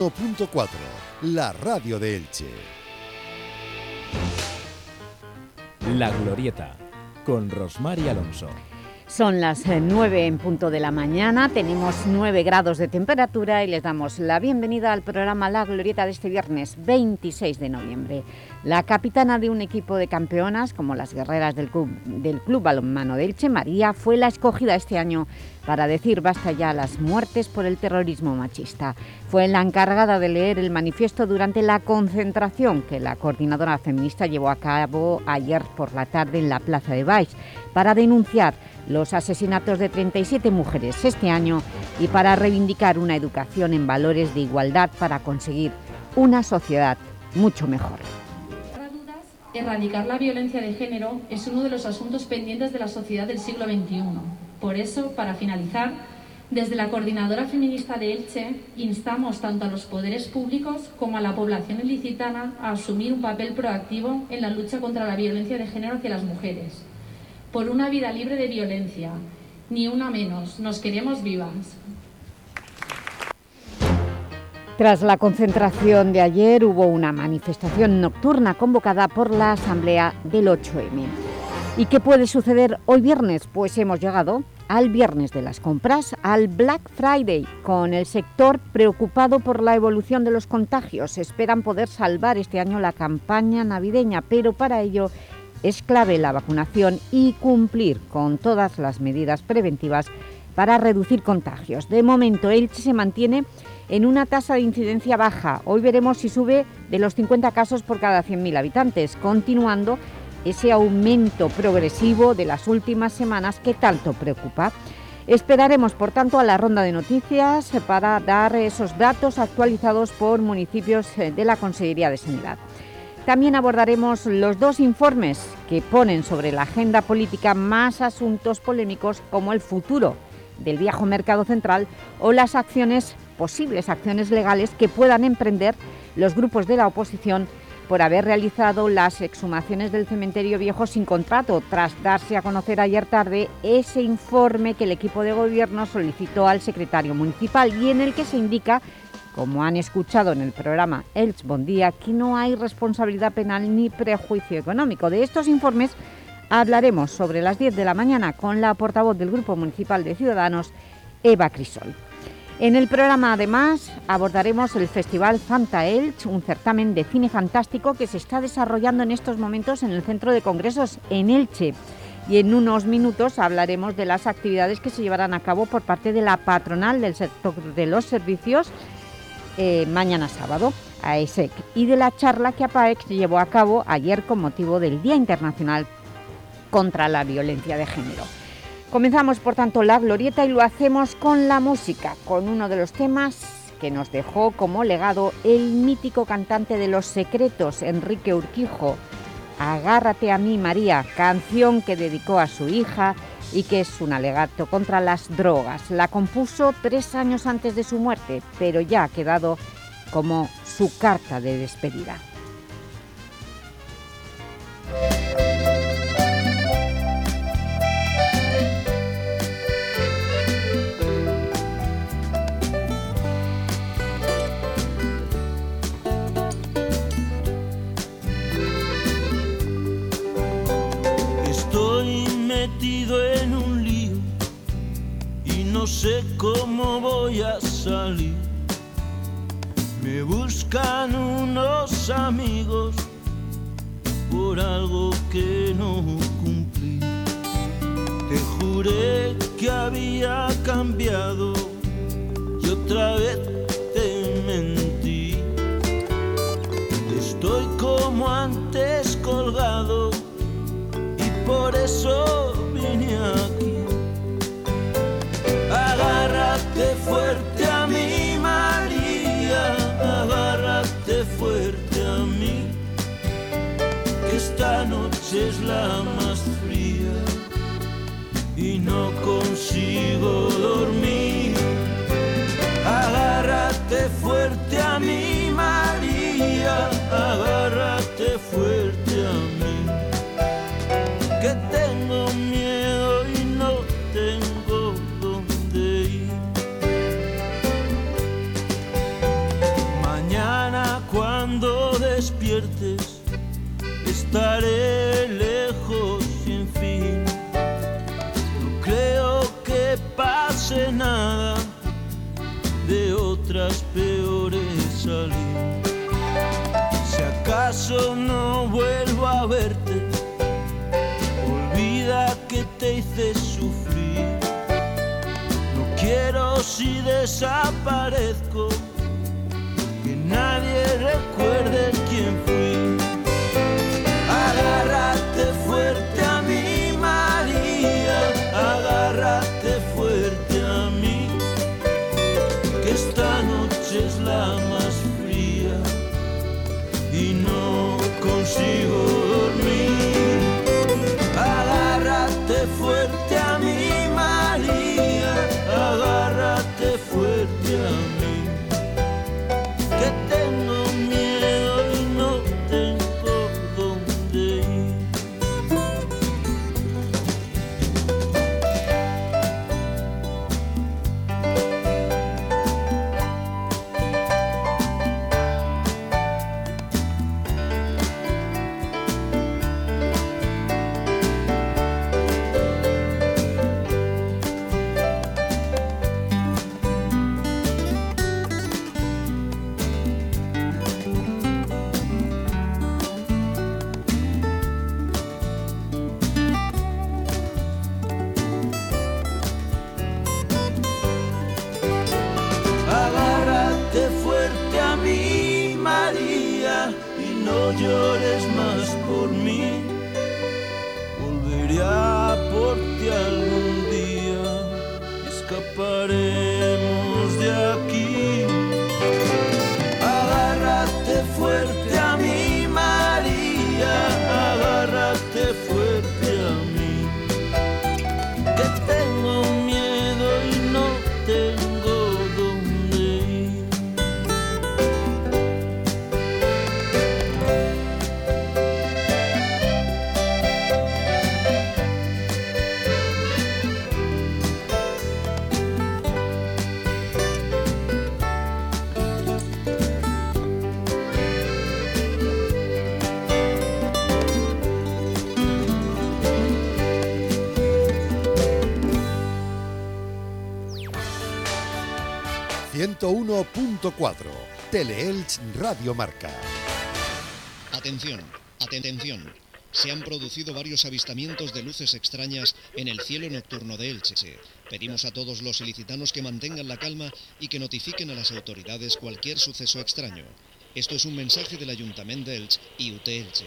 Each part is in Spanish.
1.4, la radio de Elche. La Glorieta, con Rosmar Alonso. Son las 9 eh, en punto de la mañana, tenemos 9 grados de temperatura y les damos la bienvenida al programa La Glorieta de este viernes 26 de noviembre. La capitana de un equipo de campeonas, como las guerreras del Club, del club Balonmano de Elche, María, fue la escogida este año para decir basta ya a las muertes por el terrorismo machista. Fue la encargada de leer el manifiesto durante la concentración que la coordinadora feminista llevó a cabo ayer por la tarde en la Plaza de Baix para denunciar los asesinatos de 37 mujeres este año y para reivindicar una educación en valores de igualdad para conseguir una sociedad mucho mejor. Erradicar la violencia de género es uno de los asuntos pendientes de la sociedad del siglo XXI. Por eso, para finalizar, desde la Coordinadora Feminista de Elche instamos tanto a los poderes públicos como a la población ilicitana a asumir un papel proactivo en la lucha contra la violencia de género hacia las mujeres. Por una vida libre de violencia, ni una menos, nos queremos vivas. Tras la concentración de ayer hubo una manifestación nocturna convocada por la Asamblea del 8M. ¿Y qué puede suceder hoy viernes? Pues hemos llegado al viernes de las compras, al Black Friday, con el sector preocupado por la evolución de los contagios. Esperan poder salvar este año la campaña navideña, pero para ello es clave la vacunación y cumplir con todas las medidas preventivas para reducir contagios. De momento, Elche se mantiene en una tasa de incidencia baja. Hoy veremos si sube de los 50 casos por cada 100.000 habitantes, continuando ese aumento progresivo de las últimas semanas que tanto preocupa. Esperaremos, por tanto, a la ronda de noticias para dar esos datos actualizados por municipios de la Consejería de Sanidad. También abordaremos los dos informes que ponen sobre la agenda política más asuntos polémicos como el futuro del viejo mercado central o las acciones posibles acciones legales que puedan emprender los grupos de la oposición por haber realizado las exhumaciones del cementerio viejo sin contrato, tras darse a conocer ayer tarde ese informe que el equipo de gobierno solicitó al secretario municipal y en el que se indica, como han escuchado en el programa Elch Bondía, que no hay responsabilidad penal ni prejuicio económico. De estos informes hablaremos sobre las 10 de la mañana con la portavoz del Grupo Municipal de Ciudadanos, Eva Crisol. En el programa, además, abordaremos el Festival Fanta Elch, un certamen de cine fantástico que se está desarrollando en estos momentos en el Centro de Congresos en Elche. Y en unos minutos hablaremos de las actividades que se llevarán a cabo por parte de la patronal del sector de los servicios eh, mañana sábado, AESEC, y de la charla que APAEX llevó a cabo ayer con motivo del Día Internacional contra la Violencia de Género. Comenzamos, por tanto, la glorieta y lo hacemos con la música, con uno de los temas que nos dejó como legado el mítico cantante de Los Secretos, Enrique Urquijo. Agárrate a mí, María, canción que dedicó a su hija y que es un alegato contra las drogas. La compuso tres años antes de su muerte, pero ya ha quedado como su carta de despedida. Sé cómo voy a salir. Me buscan unos amigos por algo que no cumplí. Te juré que había cambiado y otra vez te mentí. Estoy como antes colgado y por eso Agárrate fuerte a mí, María, agárrate fuerte a mí, que esta noche es la más fría y no consigo dormir. Agárrate fuerte desaparezco que nadie recuerde quién fui. ...101.4... Teleelch Radio Marca. Atención, atención. Se han producido varios avistamientos de luces extrañas en el cielo nocturno de Elche. Pedimos a todos los ilicitanos que mantengan la calma y que notifiquen a las autoridades cualquier suceso extraño. Esto es un mensaje del Ayuntamiento de Elche y UT Elche.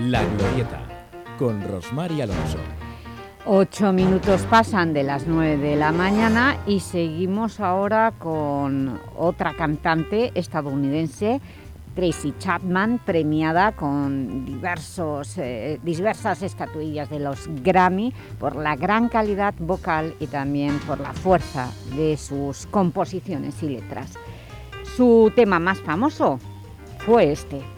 La Glorieta, con Rosmar y Alonso. Ocho minutos pasan de las nueve de la mañana y seguimos ahora con otra cantante estadounidense, Tracy Chapman, premiada con diversos, eh, diversas estatuillas de los Grammy por la gran calidad vocal y también por la fuerza de sus composiciones y letras. Su tema más famoso fue este.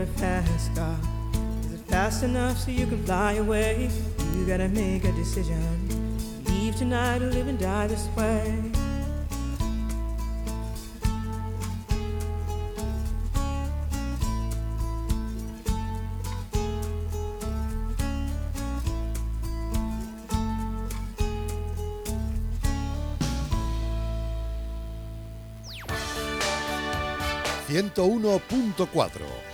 A fast car. Is it fast enough so you can fly away? You gotta make a decision. Leave tonight or live and die this way. ...101.4...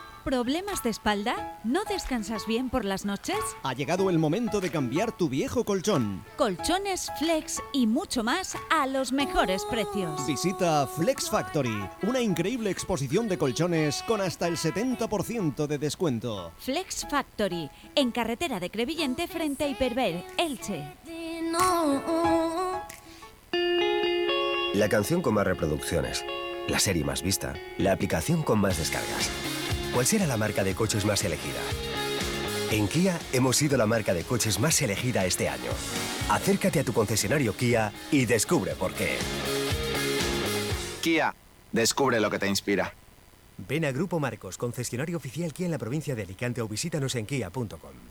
¿Problemas de espalda? ¿No descansas bien por las noches? Ha llegado el momento de cambiar tu viejo colchón. Colchones, flex y mucho más a los mejores precios. Visita Flex Factory, una increíble exposición de colchones con hasta el 70% de descuento. Flex Factory, en carretera de Crevillente frente a Hiperver, Elche. La canción con más reproducciones, la serie más vista, la aplicación con más descargas. ¿Cuál será la marca de coches más elegida? En Kia hemos sido la marca de coches más elegida este año. Acércate a tu concesionario Kia y descubre por qué. Kia, descubre lo que te inspira. Ven a Grupo Marcos, concesionario oficial Kia en la provincia de Alicante o visítanos en kia.com.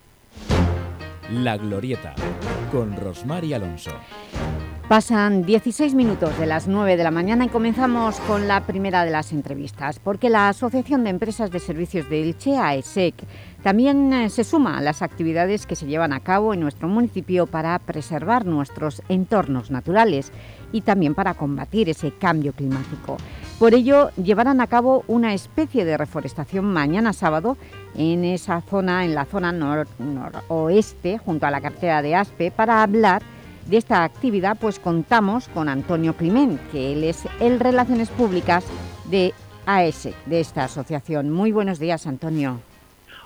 La Glorieta, con Rosmar y Alonso. Pasan 16 minutos de las 9 de la mañana y comenzamos con la primera de las entrevistas, porque la Asociación de Empresas de Servicios de Elche, AESEC, también eh, se suma a las actividades que se llevan a cabo en nuestro municipio para preservar nuestros entornos naturales y también para combatir ese cambio climático. Por ello, llevarán a cabo una especie de reforestación mañana sábado en esa zona, en la zona noroeste, junto a la cartera de Aspe, para hablar de esta actividad, pues contamos con Antonio Climent, que él es el Relaciones Públicas de AES, de esta asociación. Muy buenos días, Antonio.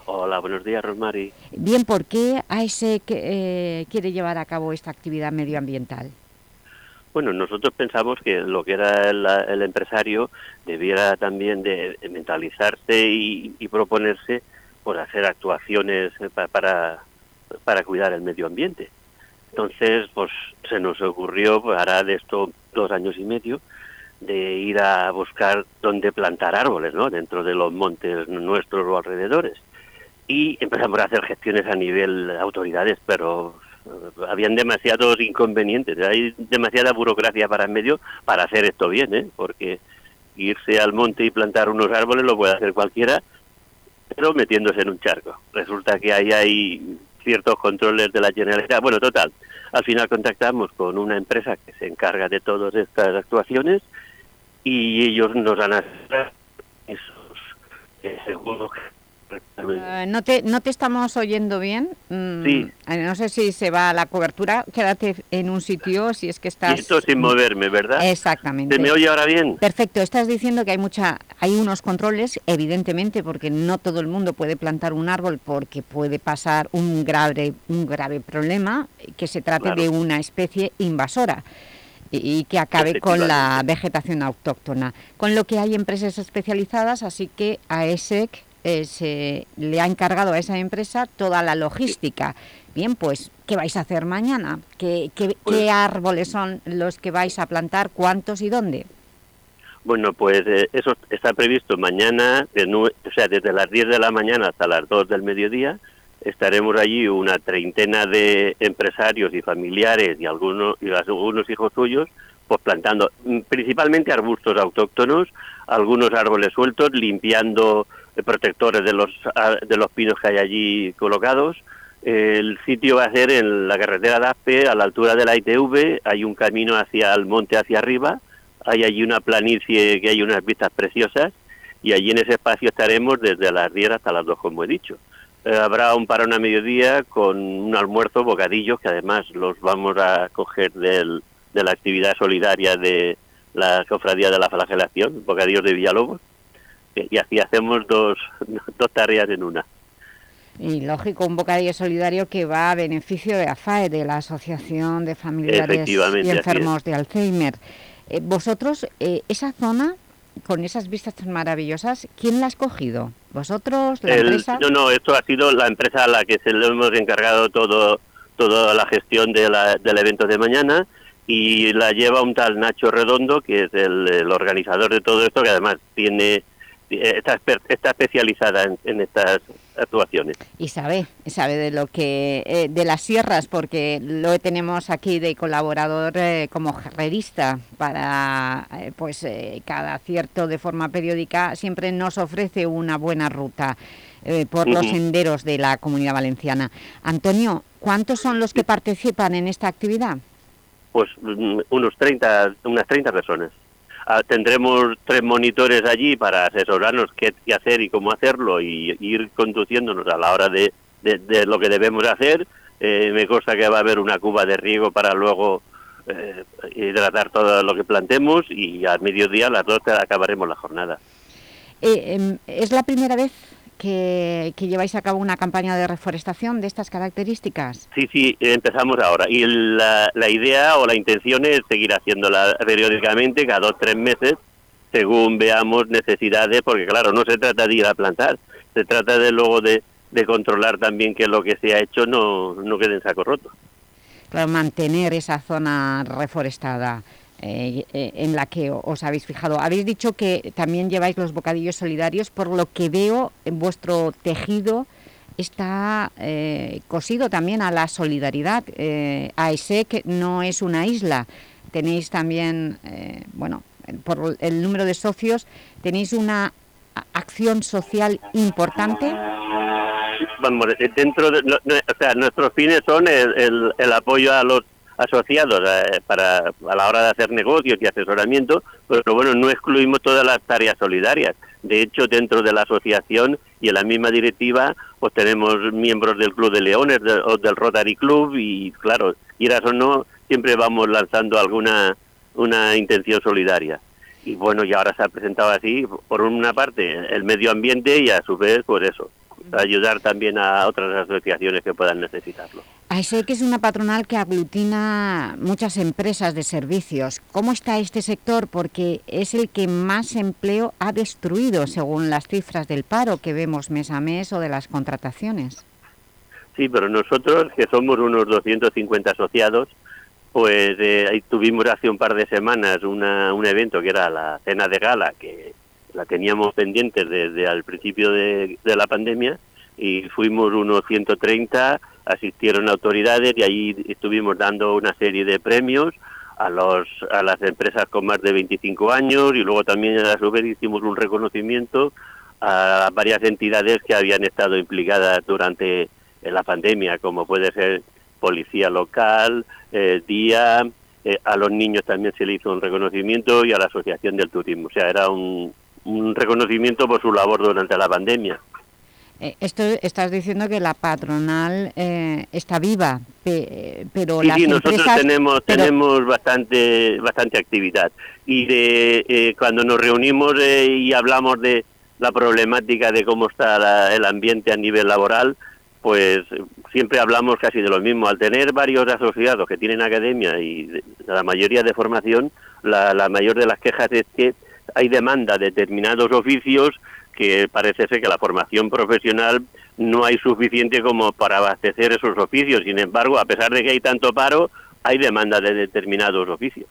Hola, buenos días, Rosmary. Bien, ¿por qué AES eh, quiere llevar a cabo esta actividad medioambiental? Bueno, nosotros pensamos que lo que era el, empresario debiera también de, mentalizarse y, proponerse por hacer actuaciones para, para cuidar el medio ambiente. Entonces, pues se nos ocurrió, pues, hará de esto dos años y medio, de ir a buscar dónde plantar árboles, ¿no? Dentro de los montes nuestros o alrededores. Y empezamos a hacer gestiones a nivel de autoridades, pero habían demasiados inconvenientes, hay demasiada burocracia para el medio para hacer esto bien, ¿eh? porque irse al monte y plantar unos árboles lo puede hacer cualquiera, metiéndose en un charco. Resulta que ahí hay ciertos controles de la Generalitat. Bueno, total, al final contactamos con una empresa que se encarga de todas estas actuaciones y ellos nos han esos eh, seguros eh, no, te, no te estamos oyendo bien. Mm, sí. Eh, no sé si se va la cobertura. Quédate en un sitio si es que estás... esto sin moverme, ¿verdad? Exactamente. ¿Se me oye ahora bien? Perfecto. Estás diciendo que hay mucha hay unos controles, evidentemente, porque no todo el mundo puede plantar un árbol porque puede pasar un grave, un grave problema, que se trate de una especie invasora y que acabe con la vegetación autóctona. Con lo que hay empresas especializadas, así que AESEC eh, se le ha encargado a esa empresa toda la logística. Bien, pues, ¿qué vais a hacer mañana? ¿Qué, qué, pues árboles son los que vais a plantar? ¿Cuántos y dónde? Bueno, pues eh, eso está previsto mañana, de o sea, desde las 10 de la mañana hasta las 2 del mediodía. Estaremos allí una treintena de empresarios y familiares y algunos, y algunos hijos suyos, pues plantando mm, principalmente arbustos autóctonos, algunos árboles sueltos, limpiando protectores de los, de los pinos que hay allí colocados. El sitio va a ser en la carretera de Aspe, a la altura de la ITV, hay un camino hacia el monte hacia arriba, hay allí una planicie que hay unas vistas preciosas y allí en ese espacio estaremos desde las 10 hasta las 2, como he dicho. Eh, habrá un parón a mediodía con un almuerzo, bocadillos, que además los vamos a coger del, de la actividad solidaria de la Cofradía de la Flagelación, bocadillos de Villalobos, y así hacemos dos, dos tareas en una. Y lógico, un bocadillo solidario que va a beneficio de AFAE, de la Asociación de Familiares y Enfermos de Alzheimer. Eh, vosotros, eh, esa zona, con esas vistas tan maravillosas, ¿quién la ha escogido? ¿Vosotros, la empresa? No, no, esto ha sido la empresa a la que se le hemos encargado todo toda la gestión de del evento de mañana y la lleva un tal Nacho Redondo, que es el organizador de todo esto, que además tiene está, está especializada en, estas actuaciones. Y sabe, sabe de lo que eh, de las sierras, porque lo tenemos aquí de colaborador eh, como jarrerista para pues cada cierto de forma periódica siempre nos ofrece una buena ruta por los senderos de la Comunidad Valenciana. Antonio, ¿cuántos son los que participan en esta actividad? Pues mm, unos 30, unas 30 personas. Ah, tendremos tres monitores allí para asesorarnos qué, hacer y cómo hacerlo y ir conduciéndonos a la hora de, de, lo que debemos hacer. Eh, me consta que va a haber una cuba de riego para luego eh, hidratar todo lo que plantemos y al mediodía a las 12 acabaremos la jornada. Eh, em, ¿Es la primera vez que, que lleváis a cabo una campaña de reforestación de estas características? Sí, sí, empezamos ahora. Y la, la idea o la intención es seguir haciéndola periódicamente, cada dos o tres meses, según veamos necesidades, porque claro, no se trata de ir a plantar, se trata de luego de, de controlar también que lo que se ha hecho no, no quede en saco roto. Claro, mantener esa zona reforestada eh, eh, en la que os habéis fijado. Habéis dicho que también lleváis los bocadillos solidarios, por lo que veo en vuestro tejido está eh, cosido también a la solidaridad. Eh, AESEC no es una isla, tenéis también, eh, bueno, por el número de socios, tenéis una acción social importante. Vamos, dentro de, o sea, nuestros fines son el, el- el apoyo a los asociados eh, para a la hora de hacer negocios y asesoramiento, pero bueno, no excluimos todas las tareas solidarias. De hecho, dentro de la asociación y en la misma directiva, pues tenemos miembros del Club de Leones de- o del Rotary Club y claro, quieras o no, siempre vamos lanzando alguna una intención solidaria. Y bueno, y ahora se ha presentado así, por una parte, el medio ambiente y a su vez, pues eso, ayudar también a otras asociaciones que puedan necesitarlo. AESEC es una patronal que aglutina muchas empresas de servicios. ¿Cómo está este sector? Porque es el que más empleo ha destruido, según las cifras del paro que vemos mes a mes o de las contrataciones. Sí, pero nosotros, que somos unos 250 asociados, pues eh, tuvimos hace un par de semanas una, un evento que era la cena de gala, que la teníamos pendiente desde al principio de, de la pandemia, y fuimos unos 130, asistieron autoridades y ahí estuvimos dando una serie de premios a, los, a las empresas con más de 25 años y luego también a su vez hicimos un reconocimiento a varias entidades que habían estado implicadas durante la pandemia, como puede ser policía local, eh, día, eh, a los niños también se le hizo un reconocimiento y a la asociación del turismo, o sea, era un, un reconocimiento por su labor durante la pandemia. Eh, esto estás diciendo que la patronal eh, está viva, pe- pero Sí, las sí, nosotros empresas... tenemos pero- tenemos bastante bastante actividad y de eh, cuando nos reunimos eh, y hablamos de la problemática de cómo está la- el ambiente a nivel laboral, pues siempre hablamos casi de lo mismo. Al tener varios asociados que tienen academia y de- la mayoría de formación, la, la mayor de las quejas es que hay demanda de determinados oficios que parece ser que la formación profesional no hay suficiente como para abastecer esos oficios. Sin embargo, a pesar de que hay tanto paro, hay demanda de determinados oficios.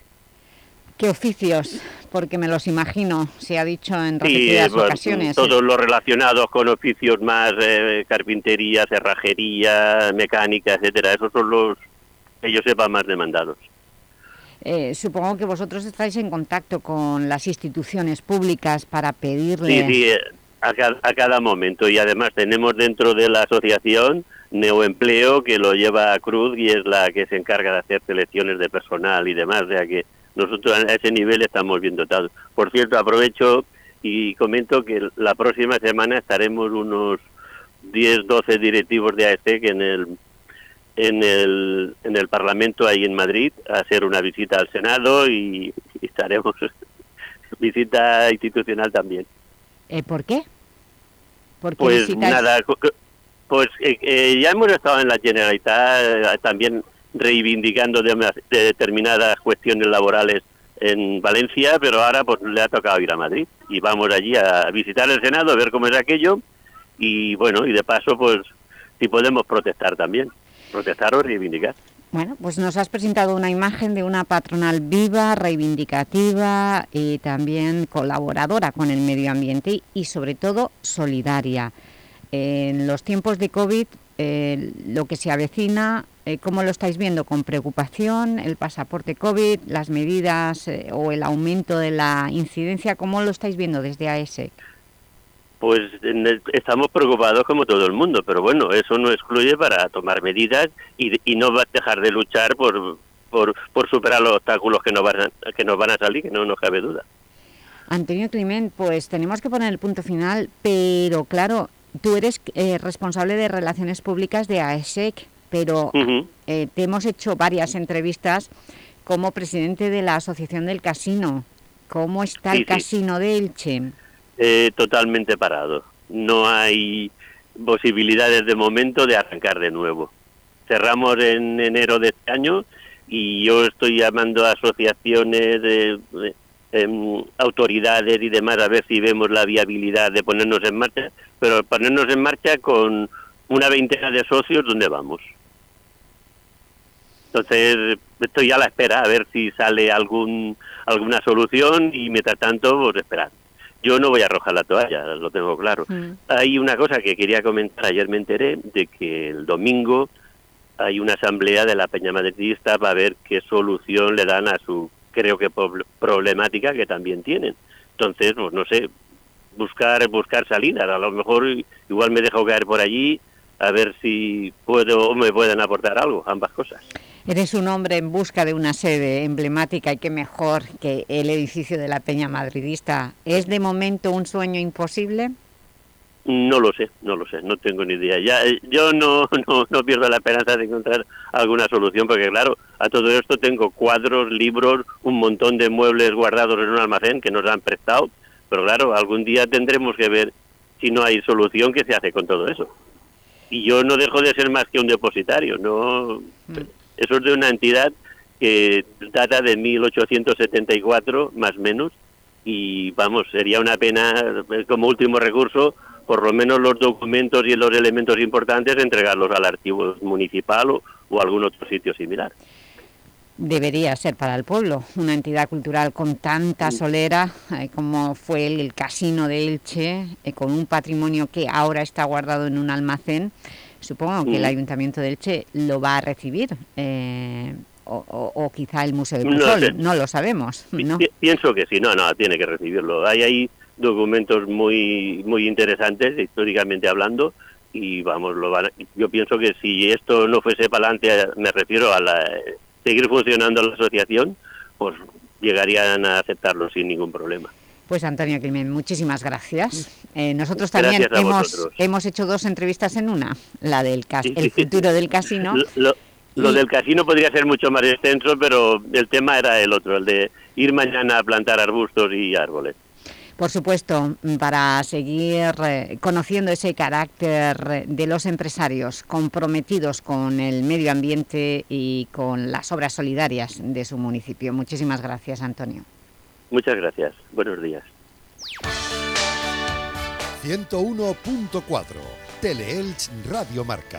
¿Qué oficios? Porque me los imagino, se ha dicho en Sí, repetidas pues, ocasiones. todos los relacionados con oficios más eh, carpintería, cerrajería, mecánica, etcétera, esos son los que yo sepa más demandados. Eh, supongo que vosotros estáis en contacto con las instituciones públicas para Sí, pedirle... sí, eh, a, ca- a cada momento. Y además tenemos dentro de la asociación Neoempleo, que lo lleva a Cruz y es la que se encarga de hacer selecciones de personal y demás. O sea que nosotros a ese nivel estamos bien dotados. Por cierto, aprovecho y comento que la próxima semana estaremos unos 10, 12 directivos de AEC en el en el, en el Parlamento ahí en Madrid a hacer una visita al Senado y, y estaremos visita institucional también. Eh, ¿Por qué? Porque Pues nada, pues eh, eh, ya hemos estado en la Generalitat eh, también reivindicando de, de determinadas cuestiones laborales en Valencia, pero ahora pues le ha tocado ir a Madrid y vamos allí a visitar el Senado, a ver cómo es aquello y bueno, y de paso pues si podemos protestar también, protestar o reivindicar. Bueno, pues nos has presentado una imagen de una patronal viva, reivindicativa y también colaboradora con el medio ambiente y sobre todo solidaria. En los tiempos de COVID, eh, lo que se avecina, eh, ¿cómo lo estáis viendo? ¿Con preocupación? ¿El pasaporte COVID? ¿Las medidas eh, o el aumento de la incidencia? ¿Cómo lo estáis viendo desde E AESEC? Pues estamos preocupados como todo el mundo, pero bueno, eso no excluye para tomar medidas y, y no va a dejar de luchar por, por, por superar los obstáculos que nos, van a, que nos van a salir, que no nos cabe duda. Antonio Climent, pues tenemos que poner el punto final, pero claro, tú eres eh, responsable de Relaciones Públicas de AESEC, pero eh, te hemos hecho varias entrevistas como presidente de la Asociación del Casino. ¿Cómo está el casino de Elche? Eh, totalmente parado. No hay posibilidades de momento de arrancar de nuevo. Cerramos en enero de este año y yo estoy llamando a asociaciones, de, em, autoridades y demás a ver si vemos la viabilidad de ponernos en marcha, pero ponernos en marcha con una veintena de socios, ¿dónde vamos? Entonces estoy a la espera a ver si sale algún alguna solución y mientras tanto pues esperar. Yo no voy a arrojar la toalla, lo tengo claro. Mm. Hay una cosa que quería comentar, ayer me enteré de que el domingo hay una asamblea de la Peña Madridista para ver qué solución le dan a su, creo que, problemática que también tienen. Entonces, pues no sé, buscar buscar salidas. A lo mejor igual me dejo caer por allí a ver si puedo o me pueden aportar algo, ambas cosas. Eres un hombre en busca de una sede emblemática y qué mejor que el edificio de la Peña Madridista. ¿Es de momento un sueño imposible? No lo sé, no lo sé, no tengo ni idea. Ya, eh, yo no, no, no pierdo la esperanza de encontrar alguna solución, porque claro, a todo esto tengo cuadros, libros, un montón de muebles guardados en un almacén que nos han prestado, pero claro, algún día tendremos que ver si no hay solución qué se hace con todo eso. Y yo no dejo de ser más que un depositario, no... Mm. Eso es de una entidad que data de 1874, más o menos, y vamos, sería una pena, eh, como último recurso, por lo menos los documentos y los elementos importantes entregarlos al archivo municipal o, o algún otro sitio similar. Debería ser para el pueblo, una entidad cultural con tanta solera eh, como fue el, Casino de Elche, eh, con un patrimonio que ahora está guardado en un almacén, Supongo que el Ayuntamiento de Elche lo va a recibir, eh, o, quizá el Museo de Pujol, no, lo sabemos. ¿no? Pienso que sí, no, no, tiene que recibirlo. Hay ahí documentos muy, muy interesantes, históricamente hablando, y vamos, lo van yo pienso que si esto no fuese para adelante, me refiero a la, seguir funcionando la asociación, pues llegarían a aceptarlo sin ningún problema. Pues Antonio Climen, muchísimas gracias. Eh, nosotros también hemos, hemos hecho dos entrevistas en una, la del el futuro del casino. Lo, del casino podría ser mucho más extenso, pero el tema era el otro, el de ir mañana a plantar arbustos y árboles. Por supuesto, para seguir eh, conociendo ese carácter de los empresarios comprometidos con el medio ambiente y con las obras solidarias de su municipio. Muchísimas gracias, Antonio. Muchas gracias. Buenos días. 101.4 Teleelch Radio Marca.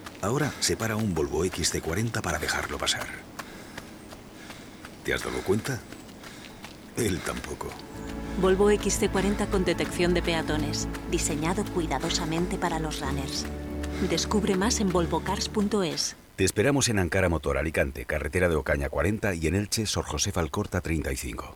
Ahora se para un Volvo XC40 para dejarlo pasar. ¿Te has dado cuenta? Él tampoco. Volvo XC40 con detección de peatones, diseñado cuidadosamente para los runners. Descubre más en volvocars.es. Te esperamos en Ankara Motor Alicante, carretera de Ocaña 40 y en Elche, Sor José Alcorta 35.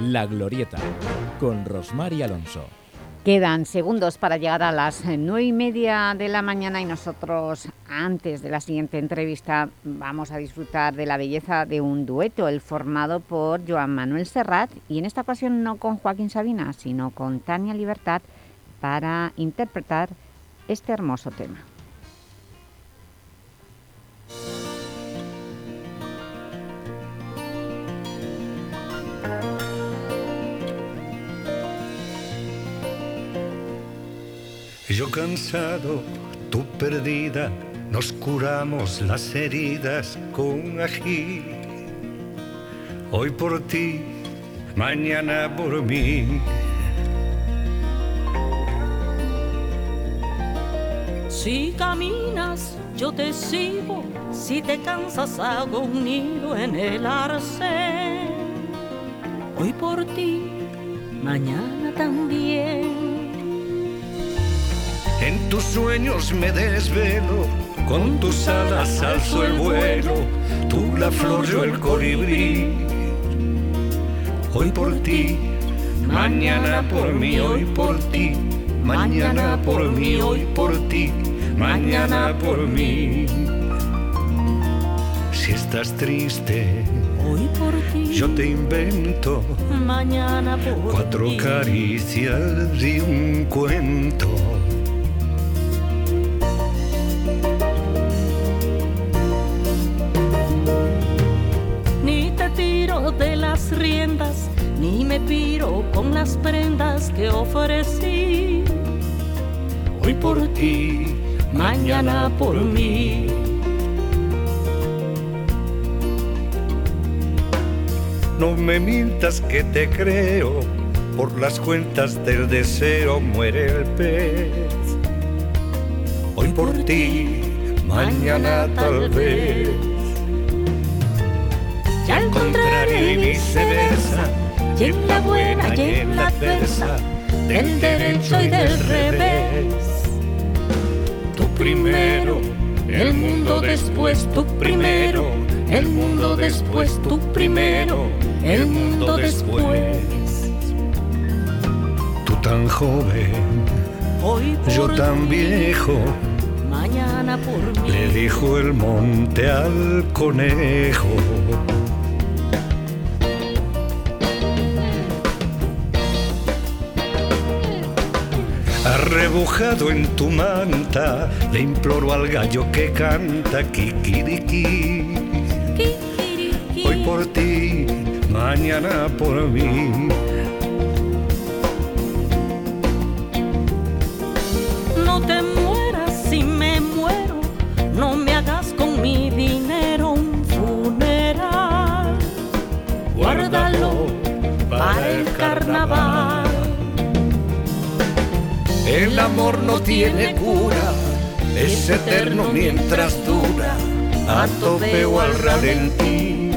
La Glorieta, con Rosmar y Alonso. Quedan segundos para llegar a las nueve y media de la mañana y nosotros, antes de la siguiente entrevista, vamos a disfrutar de la belleza de un dueto, el formado por Joan Manuel Serrat, y en esta ocasión no con Joaquín Sabina, sino con Tania Libertad, para interpretar este hermoso tema. Yo cansado, tú perdida, nos curamos las heridas con ají. Hoy por ti, mañana por mí. Si caminas, yo te sigo. Si te cansas, hago un nido en el arce. Hoy por ti, mañana también. Tus sueños me desvelo, con tus alas alzo el vuelo, tú la flor, yo el colibrí. Hoy por ti, mañana por mí, hoy por ti, mañana por mí, hoy por ti, mañana por mí. Si estás triste, Hoy por ti, yo te invento mañana por cuatro ti. caricias y un cuento. Las prendas que ofrecí. Hoy por ti, mañana por mí. No me mientas que te creo, por las cuentas del deseo muere el pez. Hoy por ti, mañana tal vez. Y al contrario y viceversa, y en la buena y en la adversa, del derecho y del revés. Tú primero, El mundo después, tú primero, el mundo después, tú primero, el mundo después. tú tan joven, Hoy yo tan viejo, mañana por mí. le dijo el monte al conejo. Arrebujado en tu manta, le imploro al gallo que canta kikiriki. Hoy por ti, mañana por mí. No te mueras si me muero, no me hagas con mi dinero un funeral. Guárdalo para el carnaval. El amor no tiene cura, es eterno mientras dura, a tope o al ralentí.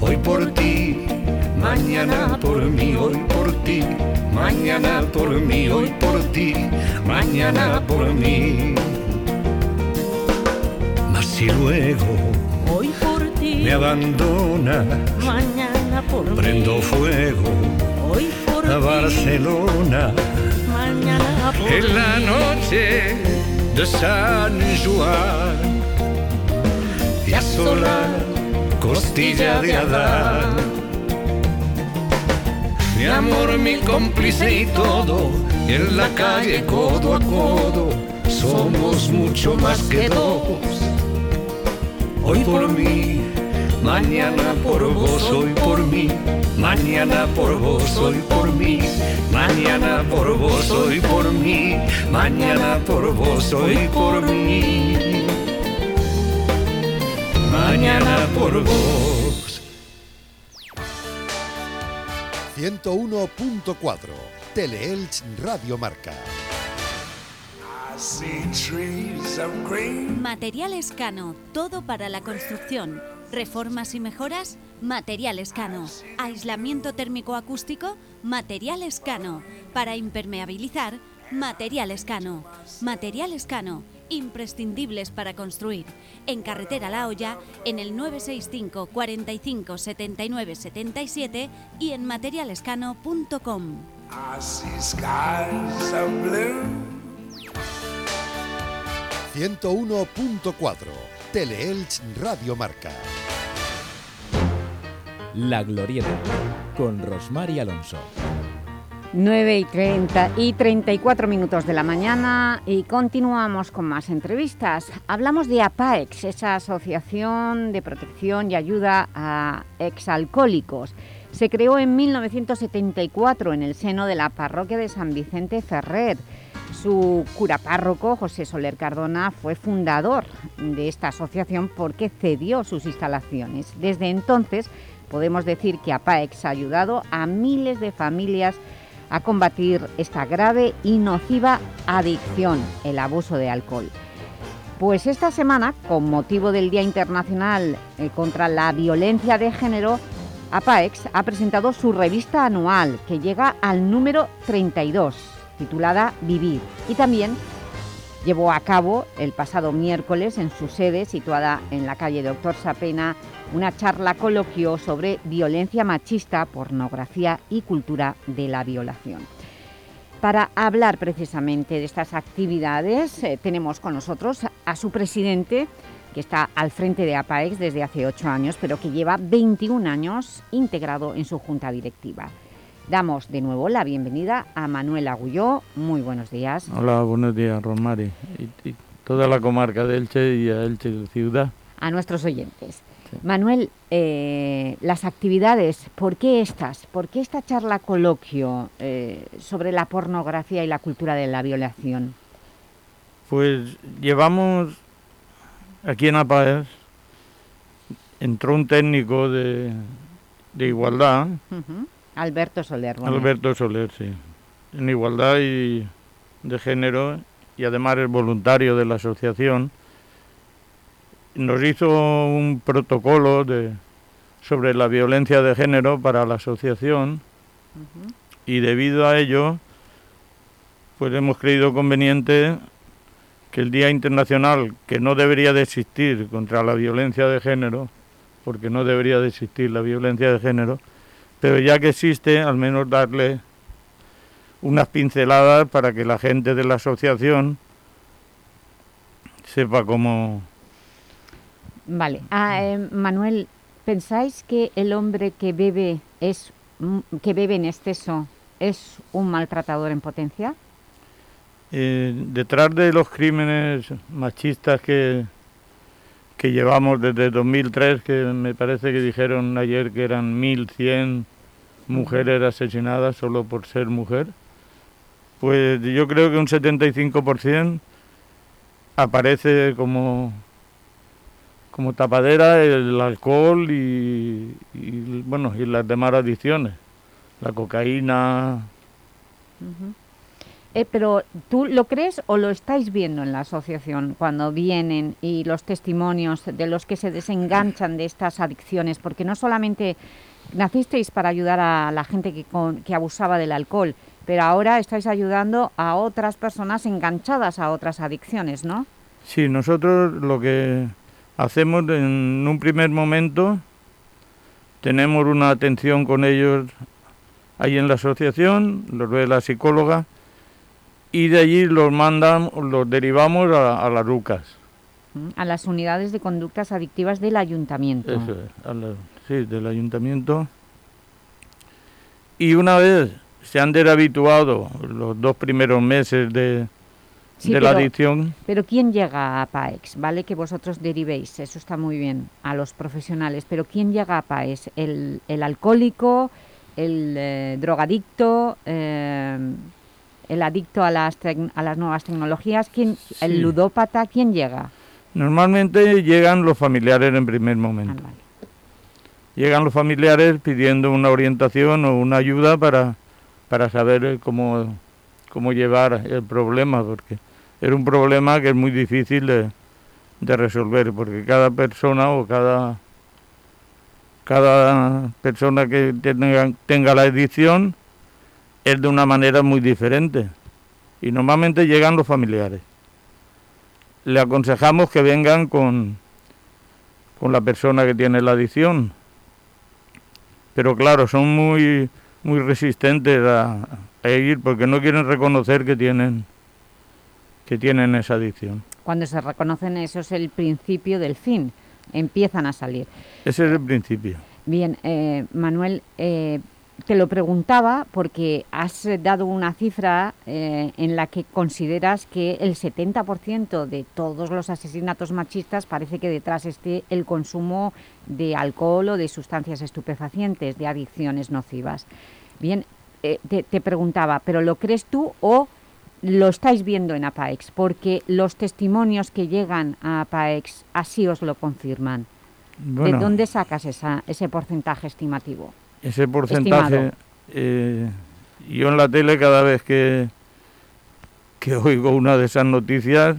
Hoy por ti, mañana por mí, hoy por ti, mañana por mí, hoy por ti, mañana por mí. Mas si luego Hoy por ti, me abandonas, mañana por prendo mí. fuego Hoy por a Barcelona. En la noche de San Juan y a sola costilla de Adán. Mi amor, mi cómplice y todo, en la calle codo a codo, somos mucho más que dos. Hoy por mí, mañana por vos, hoy por mí, mañana por vos, hoy por mí, mañana por vos, hoy por mí, mañana por vos, hoy por mí, mañana por vos. 101.4 Teleelch Radio Marca. Materiales Cano, todo para la construcción. Reformas y mejoras, Materiales Cano. Aislamiento térmico acústico, Materiales Cano. Para impermeabilizar, Materiales Cano. Materiales Cano, imprescindibles para construir. En Carretera La Hoya, en el 965 45 79 77 y en materialescano.com. 101.4 Teleelch Radio Marca. La Glorieta, con Rosmar y Alonso. 9 y 30 y 34 minutos de la mañana y continuamos con más entrevistas. Hablamos de APAEX, esa Asociación de Protección y Ayuda a Exalcohólicos. Se creó en 1974 en el seno de la parroquia de San Vicente Ferrer Su cura párroco, José Soler Cardona, fue fundador de esta asociación porque cedió sus instalaciones. Desde entonces podemos decir que APAEX ha ayudado a miles de familias a combatir esta grave y nociva adicción, el abuso de alcohol. Pues esta semana, con motivo del Día Internacional eh, contra la Violencia de Género, APAEX ha presentado su revista anual, que llega al número 32, titulada Vivir, y también llevó a cabo el pasado miércoles en su sede, situada en la calle Doctor Sapena, una charla coloquio sobre violencia machista, pornografía y cultura de la violación. Para hablar precisamente de estas actividades eh, tenemos con nosotros a su presidente, que está al frente de APAEX desde hace ocho años, pero que lleva 21 años integrado en su junta directiva. Damos de nuevo la bienvenida a Manuel Agulló. Muy buenos días. Hola, buenos días, Rosmari. Y, y toda la comarca de Elche y a Elche Ciudad. A nuestros oyentes. Manuel, eh, las actividades, ¿por qué estas? ¿Por qué esta charla coloquio eh, sobre la pornografía y la cultura de la violación? Pues llevamos aquí en APAES, entró un técnico de, de igualdad. Ujú. Alberto Soler. bueno. Alberto Soler, sí. En igualdad y de género y además es voluntario de la asociación. Nos hizo un protocolo de, sobre la violencia de género para la asociación y debido a ello pues hemos creído conveniente que el Día Internacional, que no debería de existir contra la violencia de género, porque no debería de existir la violencia de género, pero ya que existe, al menos darle unas pinceladas para que la gente de la asociación sepa cómo... Vale. Ah, eh, Manuel, ¿pensáis que el hombre que bebe, es, que bebe en exceso es un maltratador en potencia? Eh, detrás de los crímenes machistas que, que llevamos desde 2003, que me parece que dijeron ayer que eran 1.100 mujeres asesinadas solo por ser mujer, pues yo creo que un 75% aparece como, como tapadera el alcohol y, bueno, y las demás adicciones, la cocaína. Eh, pero, ¿tú lo crees o lo estáis viendo en la asociación cuando vienen y los testimonios de los que se desenganchan de estas adicciones? Porque no solamente nacisteis para ayudar a la gente que, con- que abusaba del alcohol, pero ahora estáis ayudando a otras personas enganchadas a otras adicciones, ¿no? Sí, nosotros lo que hacemos en un primer momento, tenemos una atención con ellos ahí en la asociación, los ve la psicóloga, y de allí los mandan, los derivamos a, a las rucas. ¿Mm? A las unidades de conductas adictivas del ayuntamiento. Eso es, a la- sí, del ayuntamiento. Y una vez se han deshabituado los dos primeros meses de, Sí, de la pero- adicción, Pero ¿quién llega a PAEX? Vale que vosotros derivéis, eso está muy bien, a los profesionales, pero ¿quién llega a PAEX? ¿El, el alcohólico, el eh, drogadicto, eh, el adicto a las, a las nuevas tecnologías? ¿Quién, Sí. ¿El ludópata? ¿Quién llega? Normalmente llegan los familiares en primer Ah, momento. Llegan los familiares pidiendo una orientación o una ayuda para, para saber eh, cómo, cómo llevar el problema, porque es un problema que es muy difícil de, de resolver, porque cada persona o cada, cada persona que tenga, tenga la adicción es de una manera muy diferente. Y normalmente llegan los familiares le aconsejamos que vengan con, con la persona que tiene la adicción. Pero claro, son muy, muy resistentes a, a ir porque no quieren reconocer que tienen, que tienen esa adicción. Cuando se reconocen eso es el principio del fin, empiezan a salir. Ese es el principio. Bien, eh, Manuel, eh, te lo preguntaba porque has dado una cifra eh, en la que consideras que el 70% de todos los asesinatos machistas parece que detrás esté el consumo de alcohol o de sustancias estupefacientes, de adicciones nocivas. Bien, eh, te, te preguntaba, ¿pero lo crees tú o lo estáis viendo en APAEX, porque los testimonios que llegan a APAEX así os lo confirman. ¿De dónde sacas esa, ese porcentaje estimativo? Ese porcentaje, eh, yo en la tele cada vez que, que oigo una de esas noticias,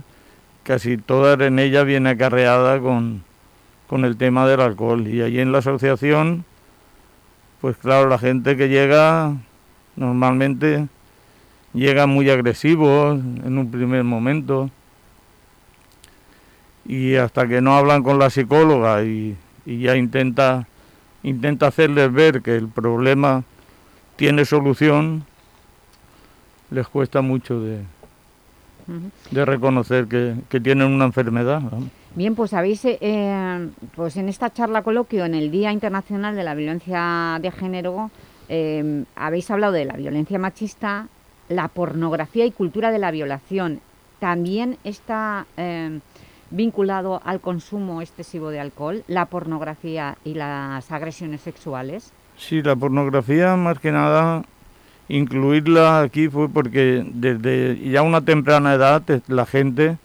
casi toda en ella viene acarreada con, con el tema del alcohol. Y allí en la asociación, pues claro, la gente que llega normalmente llega muy agresivo en un primer momento y hasta que no hablan con la psicóloga y, ya intenta intenta hacerles ver que el problema tiene solución les cuesta mucho de, de reconocer que, tienen una enfermedad. Bien, pues habéis, eh, pues en esta charla coloquio, en el Día Internacional de la Violencia de Género, eh, habéis hablado de la violencia machista, la pornografía y cultura de la violación. También está eh, vinculado al consumo excesivo de alcohol, la pornografía y las agresiones sexuales. Sí, la pornografía más que nada incluirla aquí fue porque desde ya una temprana edad la gente,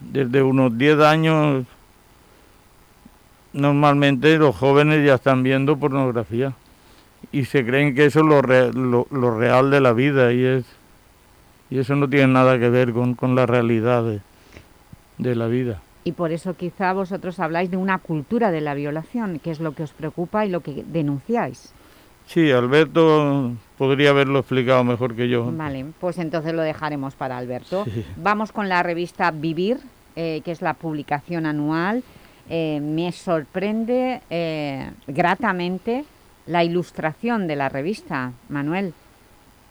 desde unos 10 años, normalmente los jóvenes ya están viendo pornografía y se creen que eso es lo, lo, real de la vida y es y eso no tiene nada que ver con, con la realidad de, la vida. Y por eso quizá vosotros habláis de una cultura de la violación, que es lo que os preocupa y lo que denunciáis. Sí, Alberto podría haberlo explicado mejor que yo. Vale, pues entonces lo dejaremos para Alberto. Vamos con la revista Vivir, eh, que es la publicación anual. Eh, me sorprende eh, gratamente la ilustración de la revista, Manuel,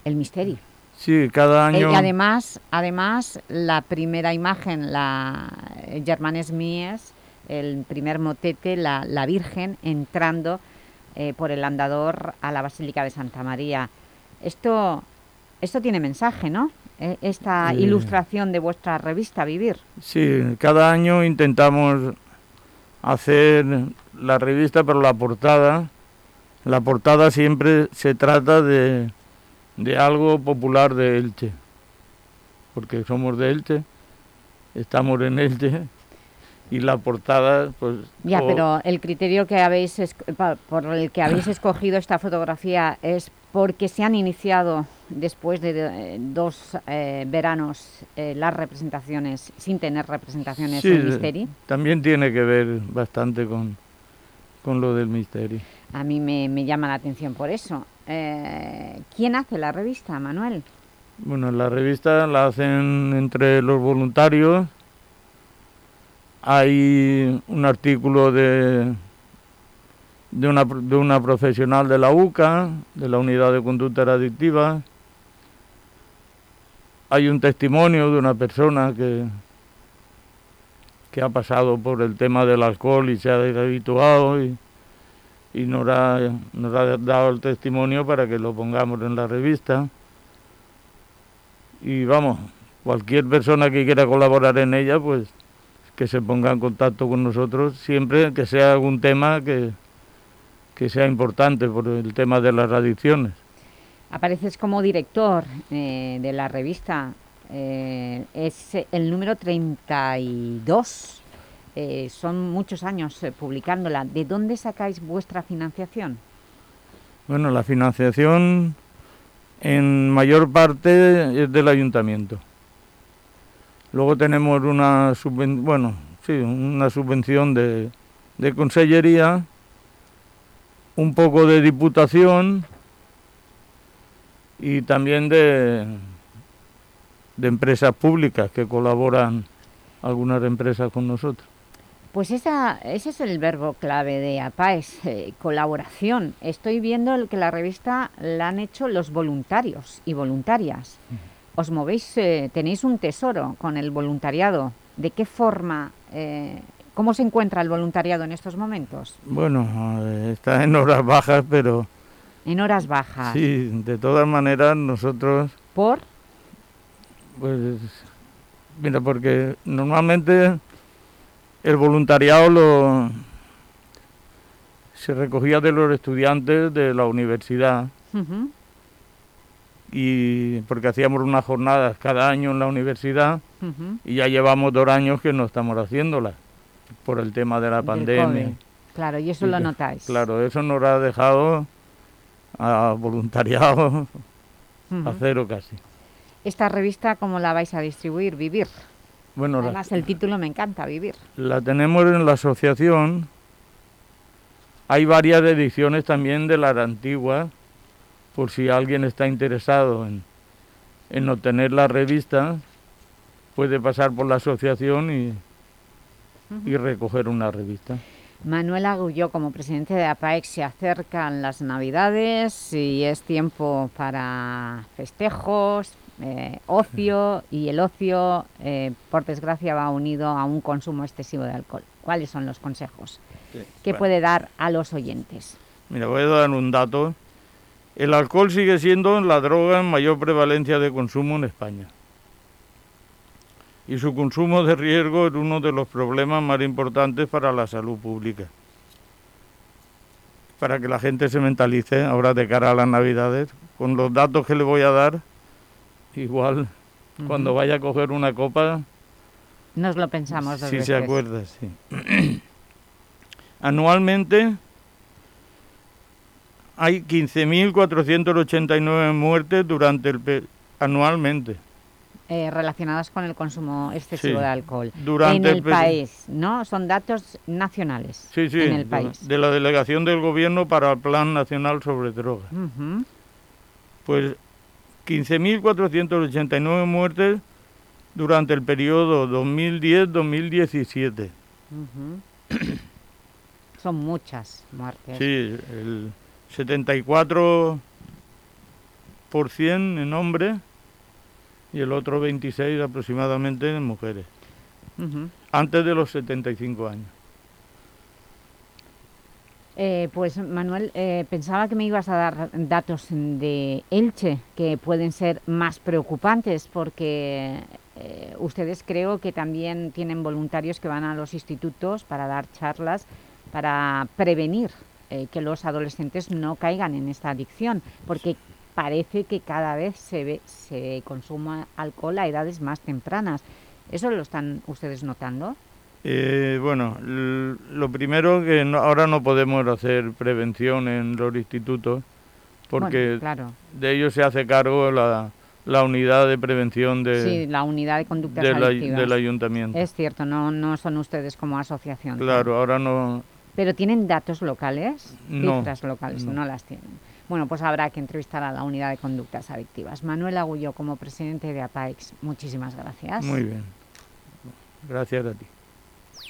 el misterio. Sí, cada año... Y además, además, la primera imagen, la Germanes Mies, el primer motete, la, la Virgen entrando eh, por el andador a la Basílica de Santa María. Esto, esto tiene mensaje, ¿no? E, esta ilustración de vuestra revista Vivir. Sí, cada año intentamos hacer la revista, pero la portada, la portada siempre se trata de, de algo popular de Elche, porque somos de Elche, estamos en Elche y la portada pues ya pero el criterio que habéis por el que habéis escogido esta fotografía es porque se han iniciado después de dos eh, veranos eh, las representaciones sin tener representaciones sí, del misterio. también tiene que ver bastante con, con lo del misterio. A mí me, me llama la atención por eso eh, ¿quién hace la revista, Manuel? Bueno, la revista la hacen entre los voluntarios hay un artículo de, de, una, de una profesional de la UCA, de la Unidad de Conducta Adictiva. Hay un testimonio de una persona que, que ha pasado por el tema del alcohol y se ha deshabituado y, y nos, ha, nos ha dado el testimonio para que lo pongamos en la revista. Y vamos, cualquier persona que quiera colaborar en ella, pues que se ponga en contacto con nosotros siempre que sea algún tema que, que sea importante por el tema de las adicciones. Apareces como director eh, de la revista, eh, es el número 32, eh, son muchos años publicándola. ¿De dónde sacáis vuestra financiación? Bueno, la financiación en mayor parte es del ayuntamiento. Luego tenemos una, subven bueno, sí, una subvención de, de consellería, un poco de diputación y también de, de empresas públicas que colaboran algunas empresas con nosotros. Pues esa, ese es el verbo clave de APAES, eh, colaboración. Estoy viendo que la revista la han hecho los voluntarios y voluntarias os movéis, eh, tenéis un tesoro con el voluntariado. ¿De qué forma, eh, cómo se encuentra el voluntariado en estos momentos? Bueno, está en horas bajas, pero... En horas bajas. Sí, de todas maneras nosotros... ¿Por? Pues, mira, porque normalmente el voluntariado lo se recogía de los estudiantes de la universidad y porque hacíamos unas jornadas cada año en la universidad y ya llevamos dos años que no estamos haciéndolas por el tema de la Del pandemia. COVID. Claro, y eso Y lo notáis. Claro, eso nos ha dejado a voluntariado a cero casi. Esta revista, ¿cómo la vais a distribuir? Vivir. Bueno, la- Además, el título me encanta, Vivir. La tenemos en la asociación. Hay varias ediciones también de las antiguas, por si alguien está interesado en, en obtener la revista, puede pasar por la asociación y, y recoger una revista. Manuel Agulló, como presidente de APAEX, se acercan las Navidades y es tiempo para festejos, eh, ocio y el ocio, eh, por desgracia, va unido a un consumo excesivo de alcohol. ¿Cuáles son los consejos que Bueno. puede dar a los oyentes? Mira, voy a dar un dato. El alcohol sigue siendo la droga en mayor prevalencia de consumo en España. Y su consumo de riesgo es uno de los problemas más importantes para la salud pública. Para que la gente se mentalice ahora de cara a las Navidades, con los datos que le voy a dar, igual cuando vaya a coger una copa, Nos lo pensamos dos si veces. se acuerda, sí. Anualmente hay 15.489 muertes durante el anualmente. Eh, relacionadas con el consumo excesivo Sí, de alcohol. durante en el país, ¿no? Son datos nacionales Sí, sí, en el país. de la delegación del gobierno para el Plan Nacional sobre Drogas. Pues 15.489 muertes durante el periodo 2010-2017. Ujú. Son muchas muertes. Sí, el 74% en hombres y el otro 26 aproximadamente en mujeres, Ujú. antes de los 75 años. Eh, pues Manuel, eh, pensaba que me ibas a dar datos de Elche que pueden ser más preocupantes porque eh, ustedes creo que también tienen voluntarios que van a los institutos para dar charlas para prevenir eh, que los adolescentes no caigan en esta adicción porque parece que cada vez se, ve, se consuma alcohol a edades más tempranas. ¿Eso lo están ustedes notando? Eh, bueno, lo primero que no- ahora no podemos hacer prevención en los institutos porque Bueno, claro. de ello se hace cargo la, la unidad de prevención de, Sí, la unidad de conductas del, ayuntamiento. Es cierto, no, no son ustedes como asociación. Claro, ahora no, ¿Pero tienen datos locales? No, Cifras locales, no. no. las tienen. Bueno, pues habrá que entrevistar a la unidad de conductas adictivas. Manuel Agulló, como presidente de APAEX, muchísimas gracias. Muy bien. Gracias a ti.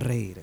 reír.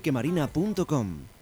Teleelch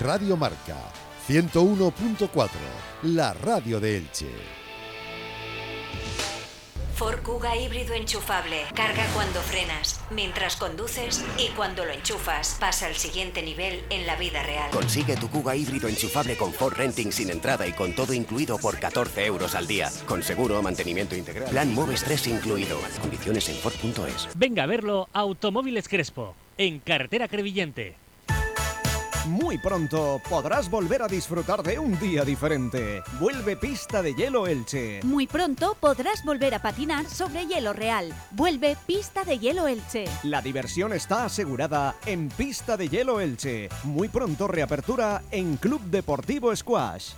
Radio Marca 101.4, la radio de Elche. Ford Kuga híbrido enchufable. Carga cuando frenas, mientras conduces y cuando lo enchufas. Pasa al siguiente nivel en la vida real. Consigue tu Kuga híbrido enchufable con Ford Renting sin entrada y con todo incluido por 14 euros al día. Con seguro, mantenimiento integral. Plan Moves 3 incluido. Condiciones en Ford.es. Venga a verlo Automóviles Crespo, en carretera Crevillente. Muy pronto podrás volver a disfrutar de un día diferente. Vuelve Pista de Hielo Elche. Muy pronto podrás volver a patinar sobre hielo real. Vuelve Pista de Hielo Elche. La diversión está asegurada en Pista de Hielo Elche. Muy pronto reapertura en Club Deportivo Squash.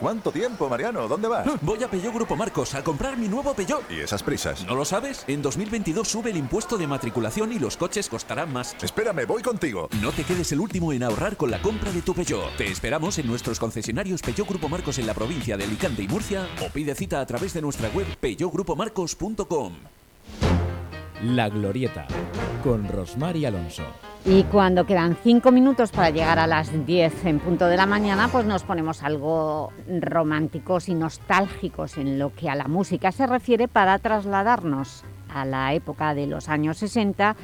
¿Cuánto tiempo, Mariano? ¿Dónde vas? Voy a Peugeot Grupo Marcos a comprar mi nuevo Peugeot. ¿Y esas prisas? ¿No lo sabes? En 2022 sube el impuesto de matriculación y los coches costarán más. Espérame, voy contigo. No te quedes el último en ahorrar con la compra de tu Peugeot. Te esperamos en nuestros concesionarios Peugeot Grupo Marcos en la provincia de Alicante y Murcia o pide cita a través de nuestra web peugeotgrupomarcos.com. La Glorieta, con Rosmar y Alonso. Y cuando quedan cinco minutos para llegar a las 10 en punto de la mañana, pues nos ponemos algo románticos y nostálgicos en lo que a la música se refiere para trasladarnos a la época de los años 60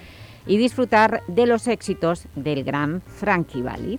y disfrutar de los éxitos del gran Frankie Valli.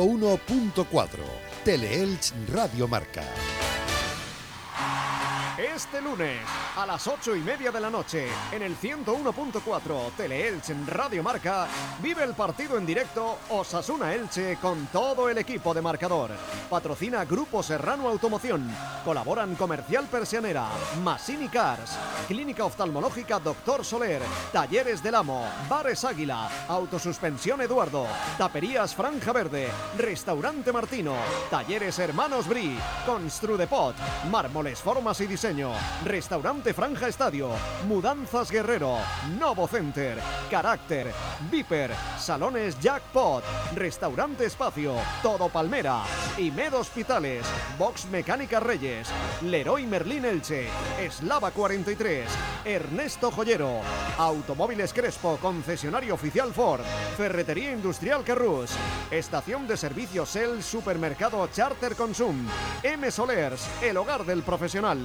101.4 Teleelch Radio Marca. Este lunes a las 8 y media de la noche en el 101.4 Tele-Elche en Radio Marca vive el partido en directo Osasuna Elche con todo el equipo de marcador. Patrocina Grupo Serrano Automoción. Colaboran Comercial Persianera, Massini Cars, Clínica Oftalmológica Doctor Soler, Talleres del Amo, Bares Águila, Autosuspensión Eduardo, Taperías Franja Verde, Restaurante Martino, Talleres Hermanos Bri, Construdepot, Mármoles Formas y Diseño, Restaurante Franja Estadio, Mudanzas Guerrero, Novo Center, Carácter, Viper, Salones Jackpot, Restaurante Espacio, Todo Palmera, Imed Hospitales, Box Mecánica Reyes, Leroy Merlin Elche, Eslava 43, Ernesto Joyero, Automóviles Crespo, concesionario oficial Ford, Ferretería Industrial Carrus, Estación de Servicios El Supermercado Charter Consum, M Solers, el hogar del profesional,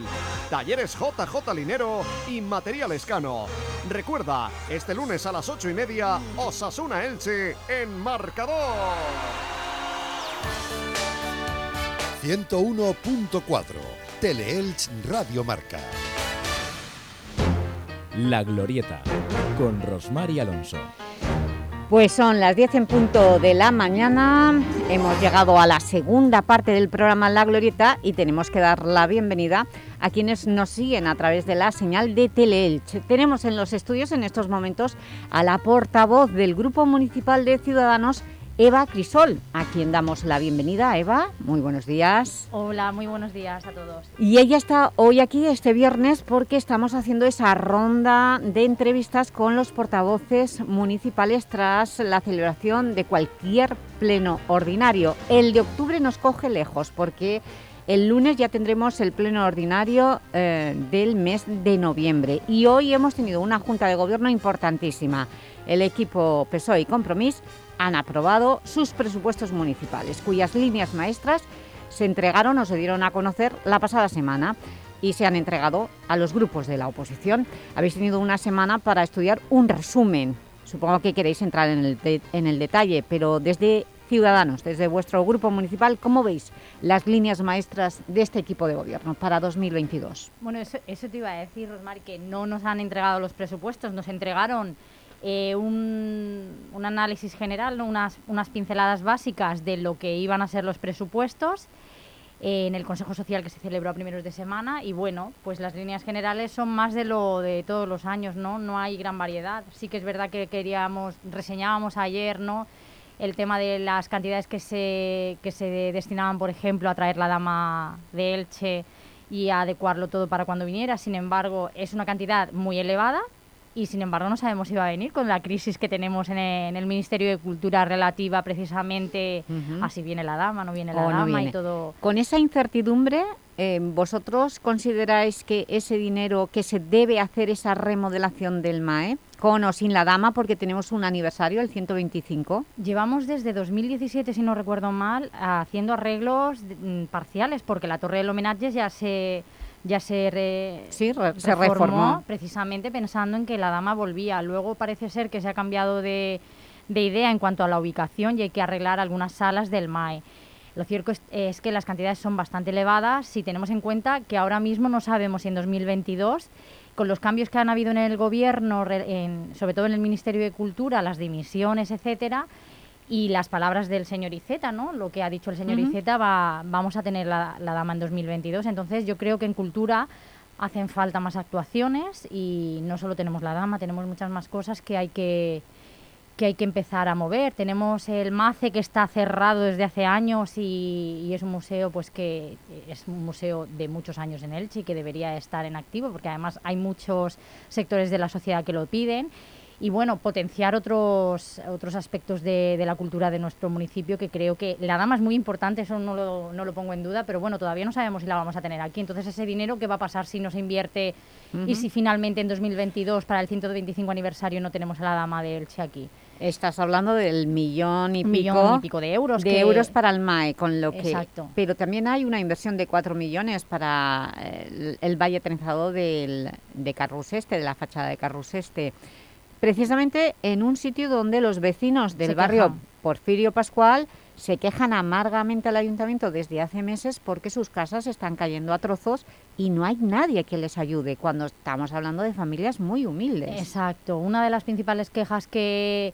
Talleres JJ Linero y Material Escano. Recuerda, este lunes a las ocho y media, Osasuna Elche en marcador. 101.4 Teleelch Radio Marca. La Glorieta con Rosmar y Alonso. Pues son las 10 en punto de la mañana, hemos llegado a la segunda parte del programa La Glorieta y tenemos que dar la bienvenida a quienes nos siguen a través de la señal de Teleelch. Tenemos en los estudios en estos momentos a la portavoz del Grupo Municipal de Ciudadanos Eva Crisol, a quien damos la bienvenida. Eva, muy buenos días. Hola, muy buenos días a todos. Y ella está hoy aquí este viernes porque estamos haciendo esa ronda de entrevistas con los portavoces municipales tras la celebración de cualquier pleno ordinario. El de octubre nos coge lejos porque el lunes ya tendremos el pleno ordinario eh, del mes de noviembre y hoy hemos tenido una junta de gobierno importantísima. El equipo PSOE y Compromís han aprobado sus presupuestos municipales, cuyas líneas maestras se entregaron o se dieron a conocer la pasada semana y se han entregado a los grupos de la oposición. Habéis tenido una semana para estudiar un resumen. Supongo que queréis entrar en el, en el detalle, pero desde Ciudadanos, desde vuestro grupo municipal, ¿cómo veis las líneas maestras de este equipo de gobierno para 2022? Bueno, eso, eso te iba a decir, Rosmar, que no nos han entregado los presupuestos, nos entregaron eh, un, análisis general, unas, unas, pinceladas básicas de lo que iban a ser los presupuestos eh, en el Consejo Social que se celebró a primeros de semana y bueno, pues las líneas generales son más de lo de todos los años, ¿no? No hay gran variedad. Sí que es verdad que queríamos, reseñábamos ayer, ¿no? El tema de las cantidades que se, que se destinaban, por ejemplo, a traer la dama de Elche y a adecuarlo todo para cuando viniera. Sin embargo, es una cantidad muy elevada, y sin embargo no sabemos si va a venir con la crisis que tenemos en el, Ministerio de Cultura relativa precisamente a si viene la dama, no viene la dama y todo. Con esa incertidumbre, eh, ¿vosotros consideráis que ese dinero que se debe hacer esa remodelación del MAE, con o sin la dama, porque tenemos un aniversario, el 125? Llevamos desde 2017, si no recuerdo mal, haciendo arreglos mm, parciales, porque la Torre del Homenaje ya se ya se, sí, se reformó, precisamente pensando en que la dama volvía. Luego parece ser que se ha cambiado de, de idea en cuanto a la ubicación y hay que arreglar algunas salas del MAE. Lo cierto es, que las cantidades son bastante elevadas si tenemos en cuenta que ahora mismo no sabemos si en 2022 con los cambios que han habido en el gobierno, en, sobre todo en el Ministerio de Cultura, las dimisiones, etcétera, y las palabras del señor Iceta, ¿no? Lo que ha dicho el señor Iceta, va, vamos a tener la, la, dama en 2022. Entonces yo creo que en cultura hacen falta más actuaciones y no solo tenemos la dama, tenemos muchas más cosas que hay que, que, hay que empezar a mover. Tenemos el MACE que está cerrado desde hace años y, y, es un museo pues que es un museo de muchos años en Elche y que debería estar en activo porque además hay muchos sectores de la sociedad que lo piden y bueno, potenciar otros, otros aspectos de, de, la cultura de nuestro municipio que creo que la dama es muy importante, eso no lo, no lo pongo en duda, pero bueno, todavía no sabemos si la vamos a tener aquí. Entonces, ese dinero, ¿qué va a pasar si no se invierte uh -huh. y si finalmente en 2022, para el 125 aniversario, no tenemos a la dama de Elche aquí? Estás hablando del millón y pico, millón y pico de euros. De que... euros para el MAE, con lo que... Exacto. Pero también hay una inversión de 4 millones para el, el valle trenzado del, de Carruseste, de la fachada de Carruseste precisamente en un sitio donde los vecinos del Se barrio quejan. Porfirio Pascual se quejan amargamente al Ayuntamiento desde hace meses porque sus casas están cayendo a trozos y no hay nadie que les ayude cuando estamos hablando de familias muy humildes. Exacto. Una de las principales quejas que,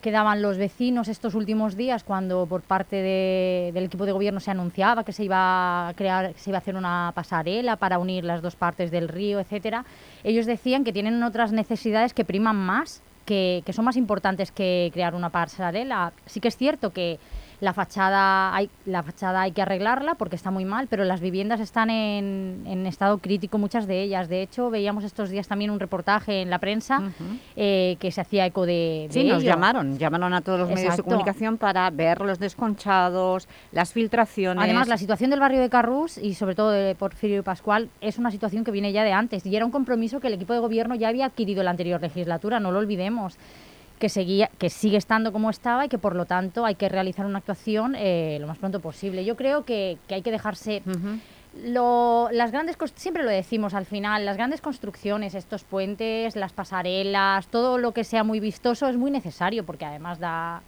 que daban los vecinos estos últimos días cuando por parte de- del equipo de gobierno se anunciaba que se iba a crear, se iba a hacer una pasarela para unir las dos partes del río, etcétera, ellos decían que tienen otras necesidades que priman más, que, que son más importantes que crear una pasarela. Sí que es cierto que la fachada hay, la fachada hay que arreglarla porque está muy mal, pero las viviendas están en, en estado crítico, muchas de ellas. De hecho, veíamos estos días también un reportaje en la prensa eh, que se hacía eco de, de Sí, nos llamaron, llamaron a todos los medios de comunicación para ver los desconchados, las filtraciones. Además, la situación del barrio de Carrús y sobre todo de Porfirio y Pascual es una situación que viene ya de antes. Y era un compromiso que el equipo de gobierno ya había adquirido en la anterior legislatura, no lo olvidemos, que, seguía, que sigue estando como estaba y que por lo tanto hay que realizar una actuación eh, lo más pronto posible. Yo creo que, que hay que dejarse... Lo, las grandes siempre lo decimos al final, las grandes construcciones, estos puentes, las pasarelas, todo lo que sea muy vistoso es muy necesario porque además da,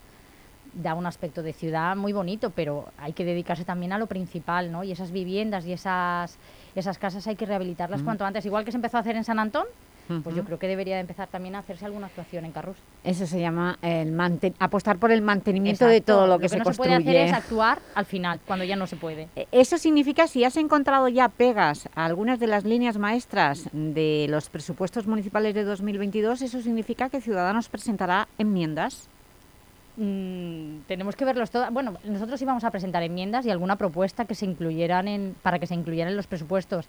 da un aspecto de ciudad muy bonito, pero hay que dedicarse también a lo principal, ¿no? Y esas viviendas y esas, esas casas hay que rehabilitarlas cuanto antes. Igual que se empezó a hacer en San Antón, pues yo creo que debería de empezar también a hacerse alguna actuación en Carrús. Eso se llama el apostar por el mantenimiento de todo lo que, se no construye. se puede hacer es actuar al final, cuando ya no se puede. Eh, Eso significa, si has encontrado ya pegas a algunas de las líneas maestras de los presupuestos municipales de 2022, eso significa que Ciudadanos presentará enmiendas. Mm, tenemos que verlos todas. Bueno, nosotros íbamos a presentar enmiendas y alguna propuesta que se incluyeran en, para que se incluyeran en los presupuestos.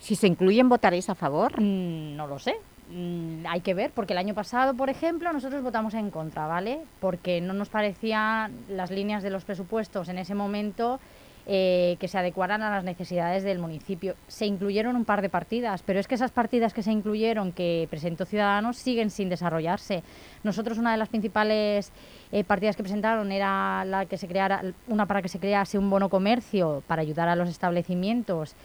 Si se incluyen, ¿votaréis a favor? no lo sé. Mm, hay que ver, porque el año pasado, por ejemplo, nosotros votamos en contra, ¿vale? Porque no nos parecían las líneas de los presupuestos en ese momento eh, que se adecuaran a las necesidades del municipio. Se incluyeron un par de partidas, pero es que esas partidas que se incluyeron, que presentó Ciudadanos, siguen sin desarrollarse. Nosotros una de las principales eh, partidas que presentaron era la que se creara, una para que se crease un bono comercio para ayudar a los establecimientos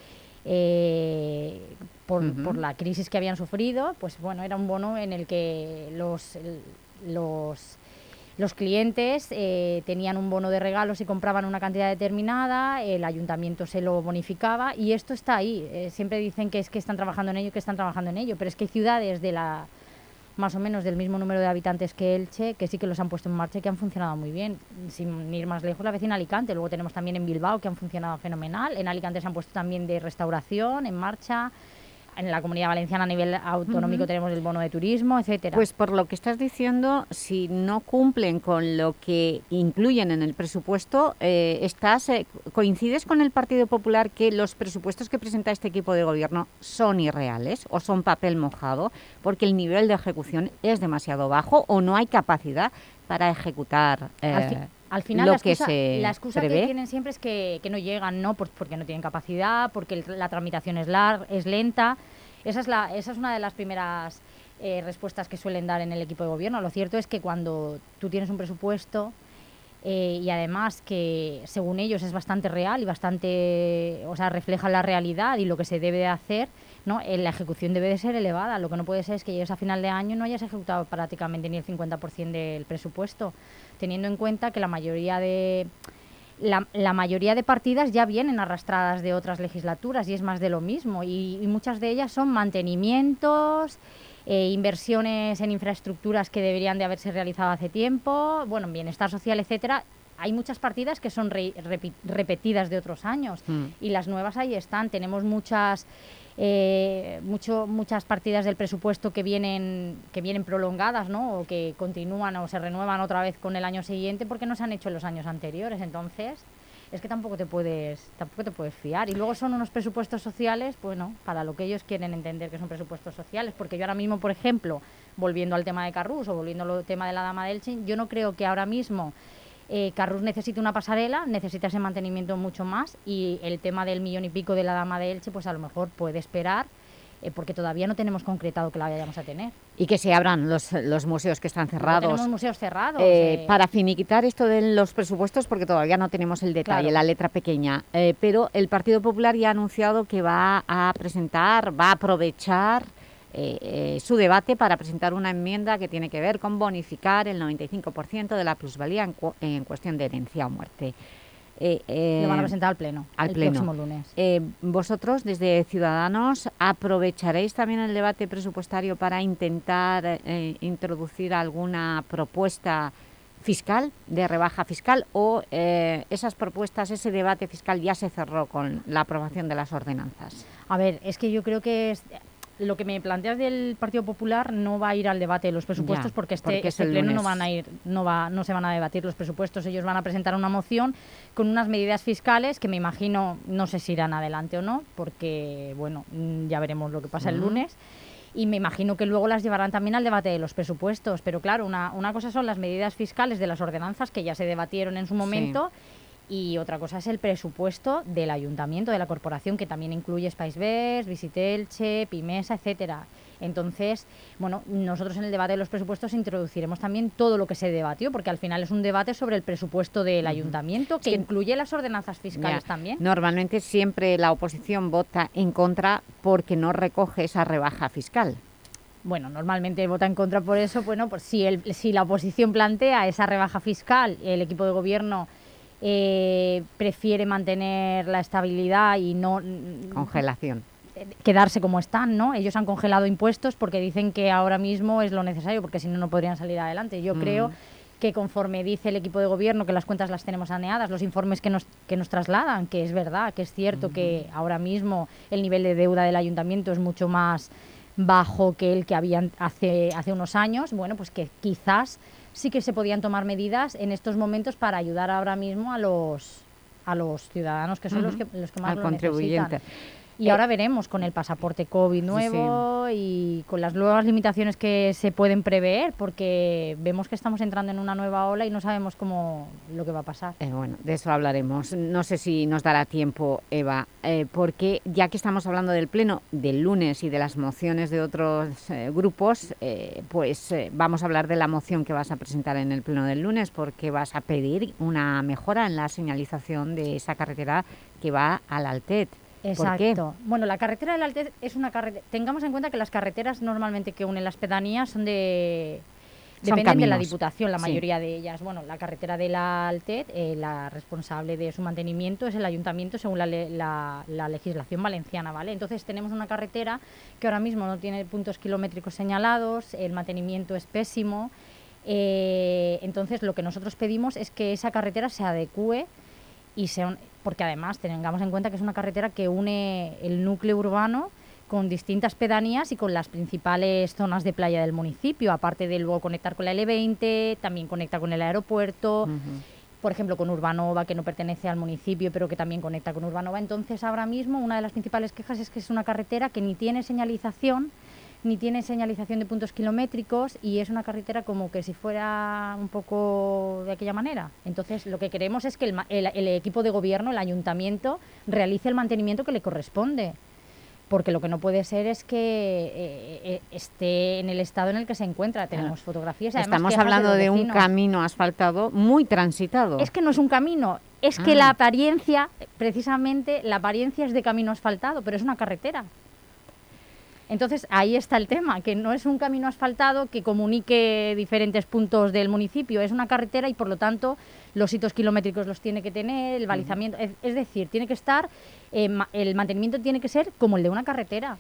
eh, por, por la crisis que habían sufrido, pues bueno, era un bono en el que los, los, los clientes eh, tenían un bono de regalo si compraban una cantidad determinada, el ayuntamiento se lo bonificaba y esto está ahí. Eh, siempre dicen que es que están trabajando en ello, que están trabajando en ello, pero es que hay ciudades de la más o menos del mismo número de habitantes que Elche, que sí que los han puesto en marcha y que han funcionado muy bien. Sin ir más lejos, la vecina Alicante. Luego tenemos también en Bilbao, que han funcionado fenomenal. En Alicante se han puesto también de restauración en marcha. En la Comunidad Valenciana a nivel autonómico tenemos el bono de turismo, etcétera. Pues por lo que estás diciendo, si no cumplen con lo que incluyen en el presupuesto, eh, estás eh, ¿coincides con el Partido Popular que los presupuestos que presenta este equipo de gobierno son irreales o son papel mojado porque el nivel de ejecución es demasiado bajo o no hay capacidad para ejecutar eh, al, fi- al final lo la que excusa, se la excusa que tienen siempre es que, que no llegan, ¿no? Por- porque no tienen capacidad, porque la tramitación es, lar- es lenta. Esa es, la, esa es una de las primeras eh, respuestas que suelen dar en el equipo de gobierno. Lo cierto es que cuando tú tienes un presupuesto eh, y además que según ellos es bastante real y bastante, o sea, refleja la realidad y lo que se debe de hacer, ¿no? Eh, la ejecución debe de ser elevada. Lo que no puede ser es que llegues a final de año y no hayas ejecutado prácticamente ni el 50% del presupuesto, teniendo en cuenta que la mayoría de la, la mayoría de partidas ya vienen arrastradas de otras legislaturas y es más de lo mismo y, y muchas de ellas son mantenimientos, eh, inversiones en infraestructuras que deberían de haberse realizado hace tiempo, bueno, en bienestar social, etcétera. Hay muchas partidas que son re- repetidas de otros años Mm. y las nuevas ahí están. Tenemos muchas eh, mucho, muchas partidas del presupuesto que vienen que vienen prolongadas, ¿no? O que continúan o se renuevan otra vez con el año siguiente porque no se han hecho en los años anteriores. Entonces, es que tampoco te puedes tampoco te puedes fiar. Y luego son unos presupuestos sociales, bueno, para lo que ellos quieren entender que son presupuestos sociales. Porque yo ahora mismo, por ejemplo, volviendo al tema de Carrús o volviendo al tema de la Dama del Elche, yo no creo que ahora mismo eh, Carrús necesite una pasarela, necesita ese mantenimiento mucho más y el tema del millón y pico de la Dama de Elche, pues a lo mejor puede esperar eh, porque todavía no tenemos concretado que la vayamos a tener. Y que se abran los, los museos que están cerrados. Tenemos museos cerrados. Eh, eh, Para finiquitar esto de los presupuestos, porque todavía no tenemos el detalle, Claro. la letra pequeña, pero el Partido Popular ya ha anunciado que va a presentar, va a aprovechar eh, eh, su debate para presentar una enmienda que tiene que ver con bonificar el 95% de la plusvalía en, cu- en cuestión de herencia o muerte. Eh, Lo van a eh, presentar al Pleno, al el pleno. próximo lunes. Eh, vosotros, desde Ciudadanos, ¿aprovecharéis también el debate presupuestario para intentar eh, introducir alguna propuesta fiscal, de rebaja fiscal, o eh, esas propuestas, ese debate fiscal ya se cerró con la aprobación de las ordenanzas? A ver, es que yo creo que es- lo que me planteas del Partido Popular no va a ir al debate de los presupuestos Ya, porque este, porque este pleno no van a ir, no va, no se van a debatir los presupuestos. Ellos van a presentar una moción con unas medidas fiscales que me imagino no sé si irán adelante o no, porque bueno, mm, ya veremos lo que pasa el lunes. Y me imagino que luego las llevarán también al debate de los presupuestos. Pero claro, una, una cosa son las medidas fiscales de las ordenanzas que ya se debatieron en su momento y otra cosa es el presupuesto del ayuntamiento, de la corporación, que también incluye Spice Visitelche, Pimesa, etcétera. Entonces, bueno, nosotros en el debate de los presupuestos introduciremos también todo lo que se debatió, porque al final es un debate sobre el presupuesto del ayuntamiento, que, incluye las ordenanzas fiscales Ya. también. Normalmente siempre la oposición vota en contra porque no recoge esa rebaja fiscal. Bueno, normalmente vota en contra por eso. Bueno, pues si, el, si la oposición plantea esa rebaja fiscal, el equipo de gobierno eh, prefiere mantener la estabilidad y no Congelación. quedarse como están, ¿no? Ellos han congelado impuestos porque dicen que ahora mismo es lo necesario, porque si no, no podrían salir adelante. Yo Mm. creo que conforme dice el equipo de gobierno que las cuentas las tenemos saneadas, los informes que nos, que nos trasladan, que es verdad, que es cierto que ahora mismo el nivel de deuda del ayuntamiento es mucho más bajo que el que habían hace, hace unos años, bueno, pues que quizás sí que se podían tomar medidas en estos momentos para ayudar ahora mismo a los a los ciudadanos que son los que los que más Al lo contribuyente. necesitan. Y Eh, ahora veremos con el pasaporte COVID nuevo y con las nuevas limitaciones que se pueden prever, porque vemos que estamos entrando en una nueva ola y no sabemos cómo lo que va a pasar. Eh, bueno, de eso hablaremos. No sé si nos dará tiempo, Eva, eh, porque ya que estamos hablando del Pleno del lunes y de las mociones de otros eh, grupos, eh, pues vamos a hablar de la moción que vas a presentar en el Pleno del lunes, porque vas a pedir una mejora en la señalización de esa carretera que va al Altet. ¿Por qué? Exacto. Bueno, la carretera del Altet es una carretera... Tengamos en cuenta que las carreteras normalmente que unen las pedanías son de... Son Dependen de la. Diputación, la Sí. mayoría de ellas. Bueno, la carretera de la Altet, eh, la responsable de su mantenimiento es el Ayuntamiento según la, le- la- la legislación valenciana, ¿vale? Entonces tenemos una carretera que ahora mismo no tiene puntos kilométricos señalados, el mantenimiento es pésimo. eh, entonces lo que nosotros pedimos es que esa carretera se adecue y sea un- porque además tengamos en cuenta que es una carretera que une el núcleo urbano con distintas pedanías y con las principales zonas de playa del municipio, aparte de luego conectar con la L20, también conecta con el aeropuerto, por ejemplo con Urbanova, que no pertenece al municipio, pero que también conecta con Urbanova. Entonces ahora mismo una de las principales quejas es que es una carretera que ni tiene señalización, ni tiene señalización de puntos kilométricos y es una carretera como que si fuera un poco de aquella manera. Entonces, lo que queremos es que el, el- el equipo de gobierno, el ayuntamiento, realice el mantenimiento que le corresponde. Porque lo que no puede ser es que eh, eh, esté en el estado en el que se encuentra. Tenemos fotografías. además Estamos hablando de un camino asfaltado muy transitado. Es que no es un camino, es que Ah. la apariencia, precisamente, la apariencia es de camino asfaltado, pero es una carretera. Entonces ahí está el tema, que no es un camino asfaltado que comunique diferentes puntos del municipio, es una carretera y por lo tanto los hitos kilométricos los tiene que tener, el balizamiento, es, es decir, tiene que estar, eh, ma- el mantenimiento tiene que ser como el de una carretera.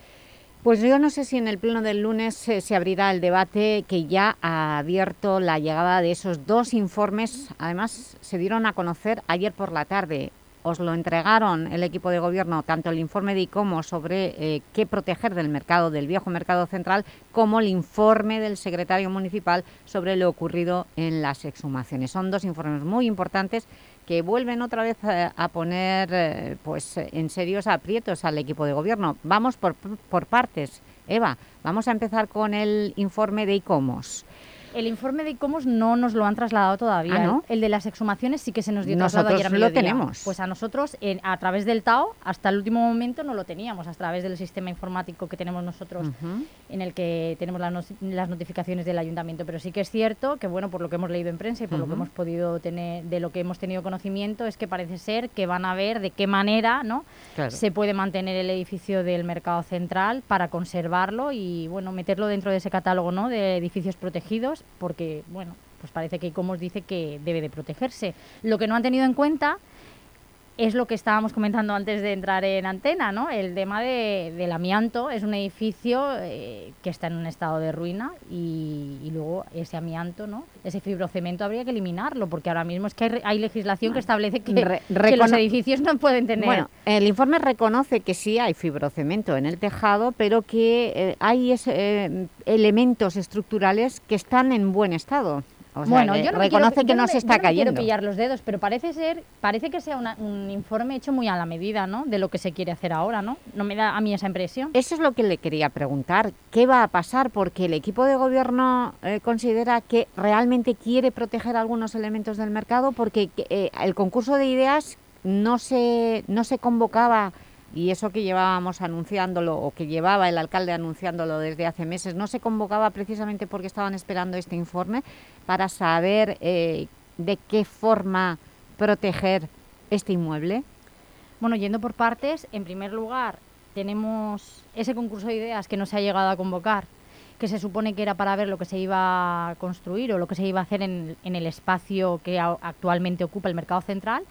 Pues yo no sé si en el pleno del lunes eh, se abrirá el debate que ya ha abierto la llegada de esos dos informes. Además, se dieron a conocer ayer por la tarde. Os lo entregaron el equipo de gobierno, tanto el informe de ICOMO sobre eh, qué proteger del mercado, del viejo mercado central, como el informe del secretario municipal sobre lo ocurrido en las exhumaciones. Son dos informes muy importantes que vuelven otra vez eh, a poner eh, pues, en serios aprietos al equipo de gobierno. Vamos por, por partes. Eva, vamos a empezar con el informe de ICOMOS. El informe de ICOMOS no nos lo han trasladado todavía. Ah, ¿no? El de las exhumaciones sí que se nos dio traslado Nosotros ayer a lo tenemos. Pues a nosotros, en- a través del TAO, hasta el último momento no lo teníamos, a través del sistema informático que tenemos nosotros, en el que tenemos las, notificaciones del ayuntamiento. Pero sí que es cierto que, bueno, por lo que hemos leído en prensa y por lo que hemos podido tener, de lo que hemos tenido conocimiento, es que parece ser que van a ver de qué manera, ¿no? Claro. se puede mantener el edificio del mercado central para conservarlo y bueno meterlo dentro de ese catálogo ¿no? de edificios protegidos porque bueno pues parece que como os dice que debe de protegerse. Lo que no han tenido en cuenta es lo que estábamos comentando antes de entrar en antena, ¿no? El tema de- del amianto es un edificio eh, que está en un estado de ruina y, y luego ese amianto, ¿no? Ese fibrocemento habría que eliminarlo porque ahora mismo es que hay, hay legislación que establece que, Re- que los edificios no pueden tener Bueno, el informe reconoce que sí hay fibrocemento en el tejado, pero que eh, hay ese, eh, elementos estructurales que están en buen estado. O bueno, yo no reconoce quiero- que yo no, se yo está no me cayendo. quiero pillar los dedos, pero parece ser, parece que sea una- un informe hecho muy a la medida, ¿no? De lo que se quiere hacer ahora, ¿no? No me da a mí esa impresión. Eso es lo que le quería preguntar. ¿Qué va a pasar? Porque el equipo de gobierno eh, considera que realmente quiere proteger algunos elementos del mercado porque eh, el concurso de ideas no se, no se convocaba y eso que llevábamos anunciándolo o que llevaba el alcalde anunciándolo desde hace meses, no se convocaba precisamente porque estaban esperando este informe para saber eh, de qué forma proteger este inmueble. Bueno, yendo por partes, en primer lugar, tenemos ese concurso de ideas que no se ha llegado a convocar, que se supone que era para ver lo que se iba a construir o lo que se iba a hacer en, el espacio que actualmente ocupa el mercado central.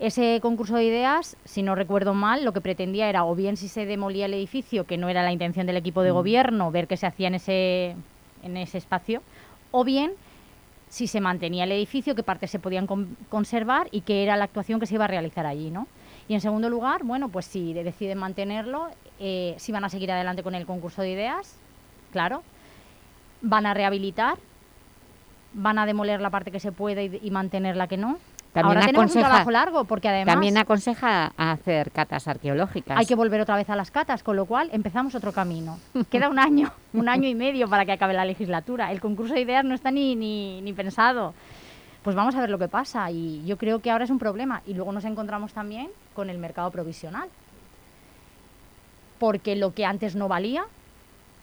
Ese concurso de ideas, si no recuerdo mal, lo que pretendía era o bien si se demolía el edificio, que no era la intención del equipo de Mm. gobierno, ver qué se hacía en ese, en ese espacio, o bien si se mantenía el edificio, qué partes se podían con- conservar y qué era la actuación que se iba a realizar allí, ¿no? Y en segundo lugar, bueno, pues si de- deciden mantenerlo, eh, si van a seguir adelante con el concurso de ideas, claro, van a rehabilitar, van a demoler la parte que se puede y, y mantener la que no. También Ahora tenemos un aconseja- trabajo largo porque además También aconseja hacer catas arqueológicas. hay que volver otra vez a las catas, con lo cual empezamos otro camino. Queda un año, un año y medio para que acabe la legislatura. El concurso de ideas no está ni, ni, ni pensado. Pues vamos a ver lo que pasa y yo creo que ahora es un problema. Y luego nos encontramos también con el mercado provisional. Porque lo que antes no valía,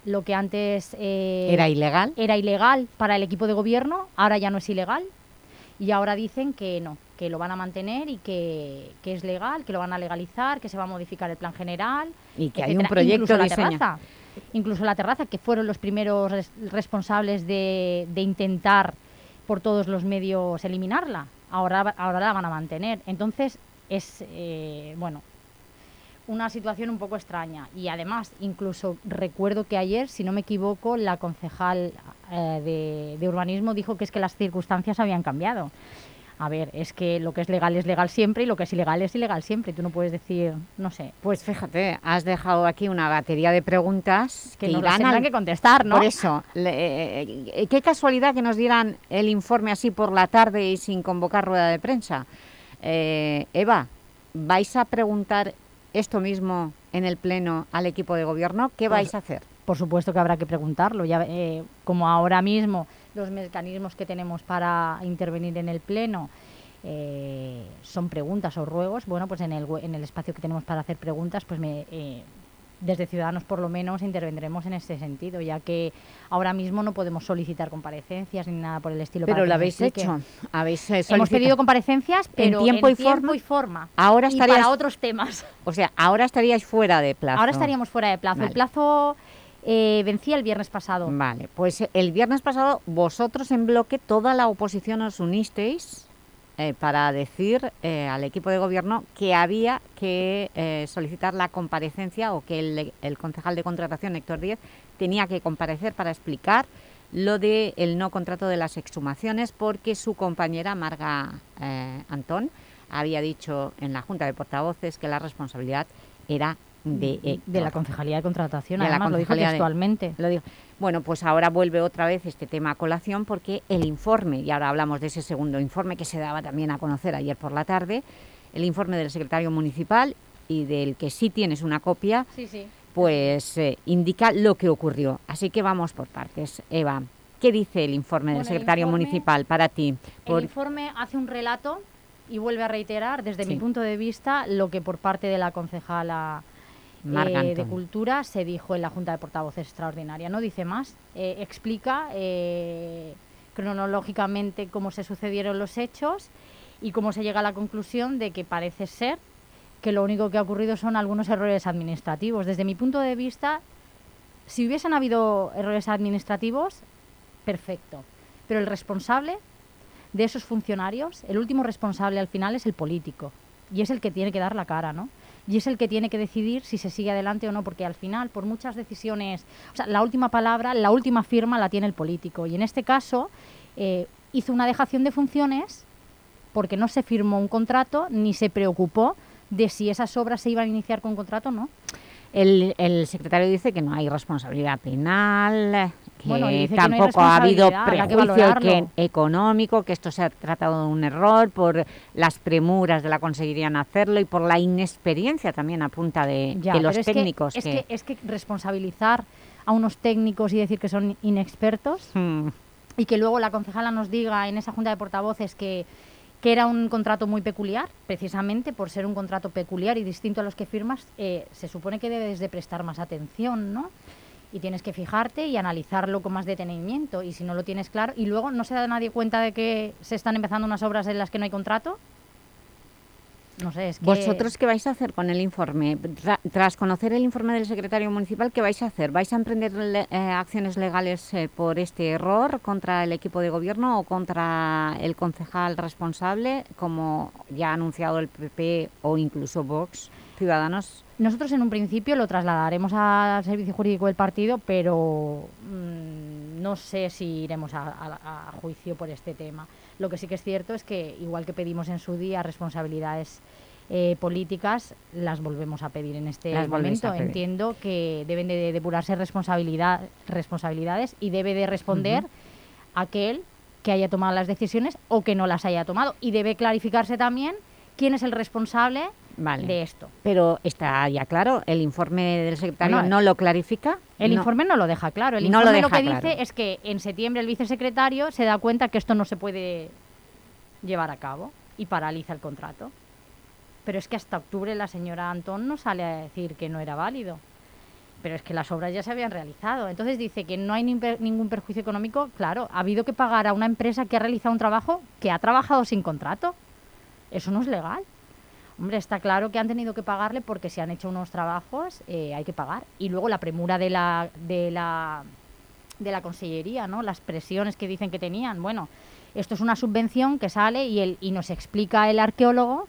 lo que antes... eh, ¿Era ilegal? Era ilegal para el equipo de gobierno, ahora ya no es ilegal. Y ahora dicen que no, que lo van a mantener y que, que es legal, que lo van a legalizar, que se va a modificar el plan general. Y que hay un proyecto incluso la terraza. Incluso la terraza, que fueron los primeros res- responsables de, de intentar por todos los medios eliminarla. Ahora, ahora la van a mantener. Entonces, es, eh, bueno, una situación un poco extraña. Y además, incluso recuerdo que ayer, si no me equivoco, la concejal eh, de, de urbanismo dijo que es que las circunstancias habían cambiado. A ver, es que lo que es legal es legal siempre y lo que es ilegal es ilegal siempre. Tú no puedes decir, no sé. Pues fíjate, has dejado aquí una batería de preguntas Que que, las irán al- que contestar, ¿no? Por eso, le- eh, qué casualidad que nos dieran el informe así por la tarde y sin convocar rueda de prensa. Eh, Eva, ¿vais a preguntar esto mismo en el Pleno al equipo de Gobierno? ¿Qué Pues- vais a hacer? Por supuesto que habrá que preguntarlo. Ya, eh, como ahora mismo los mecanismos que tenemos para intervenir en el Pleno eh, son preguntas o ruegos, bueno, pues en el, en el espacio que tenemos para hacer preguntas, pues me, eh, desde Ciudadanos por lo menos intervendremos en ese sentido, ya que ahora mismo no podemos solicitar comparecencias ni nada por el estilo. Pero lo habéis hecho. Habéis, eh, Hemos pedido comparecencias, pero en tiempo, y, forma? y forma. Ahora y estaríais, para otros temas. O sea, ahora estaríais fuera de plazo. Ahora estaríamos fuera de plazo. Vale. El plazo eh, vencía el viernes pasado. Vale, pues el viernes pasado vosotros en bloque, toda la oposición os unisteis eh, para decir eh, al equipo de gobierno que había que eh, solicitar la comparecencia o que el, concejal de contratación, Héctor Díez, tenía que comparecer para explicar lo del el no contrato de las exhumaciones porque su compañera Marga Antón había dicho en la Junta de Portavoces que la responsabilidad era de de la Héctor. Concejalía de Contratación, De la además lo dijo Concejalía de- textualmente. Lo digo. Bueno, pues ahora vuelve otra vez este tema a colación porque el informe, y ahora hablamos de ese segundo informe que se daba también a conocer ayer por la tarde, el informe del secretario municipal y del que sí tienes una copia, Sí, sí. pues eh, indica lo que ocurrió. Así que vamos por partes. Eva, ¿Qué dice el informe del Bueno, secretario informe- municipal para ti? Por- El informe hace un relato y vuelve a reiterar, desde Sí. mi punto de vista, lo que por parte de la concejala eh, de. Cultura se dijo en la Junta de Portavoces extraordinaria. No dice más, eh, explica eh, cronológicamente cómo se sucedieron los hechos y cómo se llega a la conclusión de que parece ser que lo único que ha ocurrido son algunos errores administrativos. Desde mi punto de vista, si hubiesen habido errores administrativos, perfecto. Pero el responsable de esos funcionarios, el último responsable al final es el político. Y es el que tiene que dar la cara, ¿no? Y es el que tiene que decidir si se sigue adelante o no, porque al final, por muchas decisiones, o sea, la última palabra, la última firma la tiene el político. Y en este caso, eh, hizo una dejación de funciones porque no se firmó un contrato ni se preocupó de si esas obras se iban a iniciar con contrato o no. El, el secretario dice que no hay responsabilidad penal, que Bueno, no tampoco ha habido que prejuicio que- económico, que esto se ha tratado de un error por las premuras de la conseguiría en hacerlo y por la inexperiencia también a punta de, Ya, de los técnicos. es, que, es que responsabilizar a unos técnicos y decir que son inexpertos Hmm. y que luego la concejala nos diga en esa junta de portavoces que, que era un contrato muy peculiar, precisamente por ser un contrato peculiar y distinto a los que firmas, eh, se supone que debes de prestar más atención, ¿no? Y tienes que fijarte y analizarlo con más detenimiento. Y si no lo tienes claro, y luego no se da nadie cuenta de que se están empezando unas obras en las que no hay contrato. No sé, es que... ¿Vosotros qué vais a hacer con el informe? Tra- tras conocer el informe del secretario municipal, ¿qué vais a hacer? ¿Vais a emprender le- eh, acciones legales eh, por este error contra el equipo de gobierno o contra el concejal responsable, como ya ha anunciado el PP o incluso Vox, Ciudadanos? Nosotros en un principio lo trasladaremos al servicio jurídico del partido, pero mm, no sé si iremos a, a- a juicio por este tema. Lo que sí que es cierto es que, igual que pedimos en su día responsabilidades eh, políticas, las volvemos a pedir en este Las momento. Entiendo que deben de depurarse responsabilidad, responsabilidades y debe de responder aquel que haya tomado las decisiones o que no las haya tomado. Y debe clarificarse también quién es el responsable Vale. de esto. Pero está ya claro, el informe del secretario no lo clarifica. El No. informe no lo deja claro. El No lo informe lo, deja que claro. dice es que en septiembre el vicesecretario se da cuenta que esto no se puede llevar a cabo y paraliza el contrato. Pero es que hasta octubre la señora Antón no sale a decir que no era válido. Pero es que las obras ya se habían realizado. Entonces dice que no hay per- ningún perjuicio económico. Claro, ha habido que pagar a una empresa que ha realizado un trabajo que ha trabajado sin contrato. Eso no es legal. Hombre, está claro que han tenido que pagarle porque si han hecho unos trabajos eh, hay que pagar. Y luego la premura de la, de la de la consellería, ¿no? Las presiones que dicen que tenían. Bueno, esto es una subvención que sale y, el, y nos explica el arqueólogo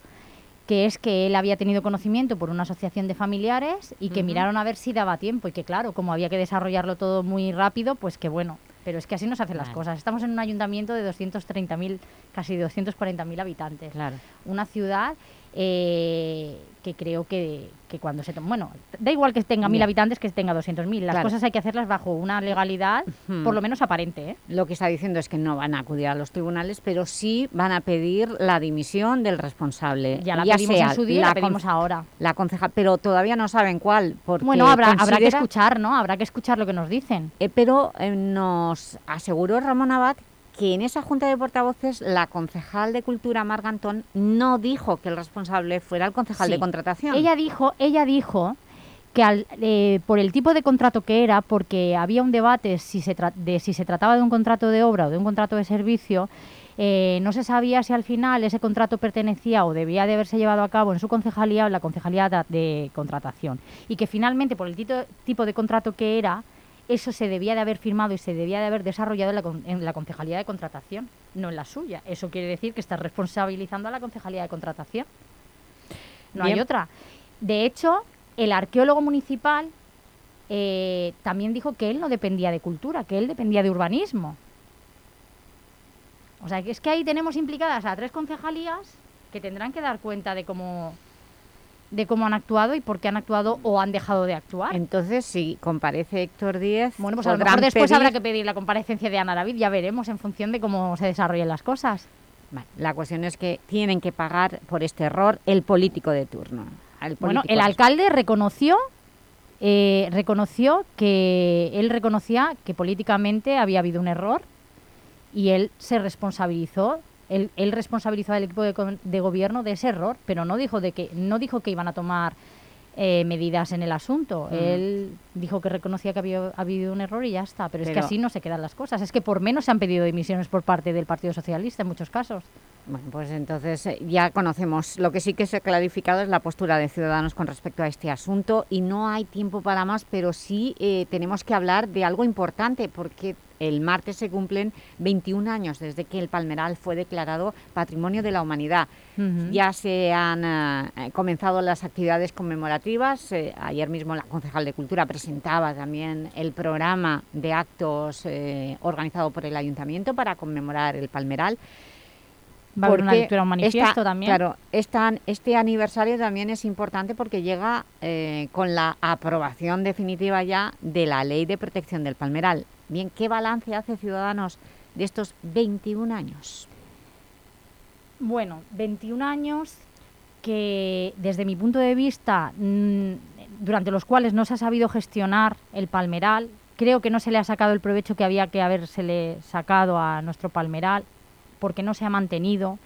que es que él había tenido conocimiento por una asociación de familiares y que miraron a ver si daba tiempo y que claro, como había que desarrollarlo todo muy rápido, pues que bueno, pero es que así no se hacen las cosas. Estamos en un ayuntamiento de 230.000, casi 240.000 habitantes. Claro. Una ciudad eh, que creo que, que cuando se... Bueno, da igual que tenga mil Ya. habitantes que tenga 200.000. Las Claro. cosas hay que hacerlas bajo una legalidad, por lo menos aparente, ¿eh? Lo que está diciendo es que no van a acudir a los tribunales, pero sí van a pedir la dimisión del responsable. Ya la pedimos sea en su día la con- pedimos ahora. La conceja, pero todavía no saben cuál. Porque Bueno, habrá, habrá que escuchar, ¿no? Habrá que escuchar lo que nos dicen. Eh, pero eh, nos aseguró Ramón Abad que en esa junta de portavoces la concejal de Cultura, Margantón, no dijo que el responsable fuera el concejal Sí. de contratación. Ella dijo, ella dijo que al- eh, por el tipo de contrato que era, porque había un debate si se de si se trataba de un contrato de obra o de un contrato de servicio, eh, no se sabía si al final ese contrato pertenecía o debía de haberse llevado a cabo en su concejalía o en la concejalía de contratación. Y que finalmente, por el tipo de contrato que era, eso se debía de haber firmado y se debía de haber desarrollado en la, en la concejalía de contratación, no en la suya. Eso quiere decir que está responsabilizando a la concejalía de contratación. No hay otra. De hecho, el arqueólogo municipal eh, también dijo que él no dependía de cultura, que él dependía de urbanismo. O sea, que es que ahí tenemos implicadas a tres concejalías que tendrán que dar cuenta de cómo de cómo han actuado y por qué han actuado o han dejado de actuar. Entonces, si comparece Héctor Díez, Bueno, pues a lo mejor después pedir- habrá que pedir la comparecencia de Ana David, ya veremos en función de cómo se desarrollen las cosas. Vale, La cuestión es que tienen que pagar por este error el político de turno. el Bueno, el alcalde reconoció eh, reconoció que él reconocía que políticamente había habido un error y él se responsabilizó él, él responsabilizó al equipo de, de gobierno de ese error pero no dijo de que no dijo que iban a tomar eh, medidas en el asunto Mm. él dijo que reconocía que había habido un error y ya está pero, es que así no se quedan las cosas es que por menos se han pedido dimisiones por parte del Partido Socialista en muchos casos Bueno, pues entonces eh, ya conocemos. Lo que sí que se ha clarificado es la postura de Ciudadanos con respecto a este asunto y no hay tiempo para más, pero sí eh, tenemos que hablar de algo importante porque el martes se cumplen 21 años desde que el Palmeral fue declarado Patrimonio de la Humanidad. Ya se han eh, comenzado las actividades conmemorativas. eh, ayer mismo la concejal de Cultura presentaba también el programa de actos eh, organizado por el Ayuntamiento para conmemorar el Palmeral. Va a haber una lectura, un manifiesto esta- también. Claro, esta- este aniversario también es importante porque llega eh, con la aprobación definitiva ya de la Ley de Protección del Palmeral. Bien, ¿qué balance hace Ciudadanos de estos 21 años? Bueno, 21 años que desde mi punto de vista, mm, durante los cuales no se ha sabido gestionar el palmeral, creo que no se le ha sacado el provecho que había que habérsele sacado a nuestro palmeral, porque no se ha mantenido,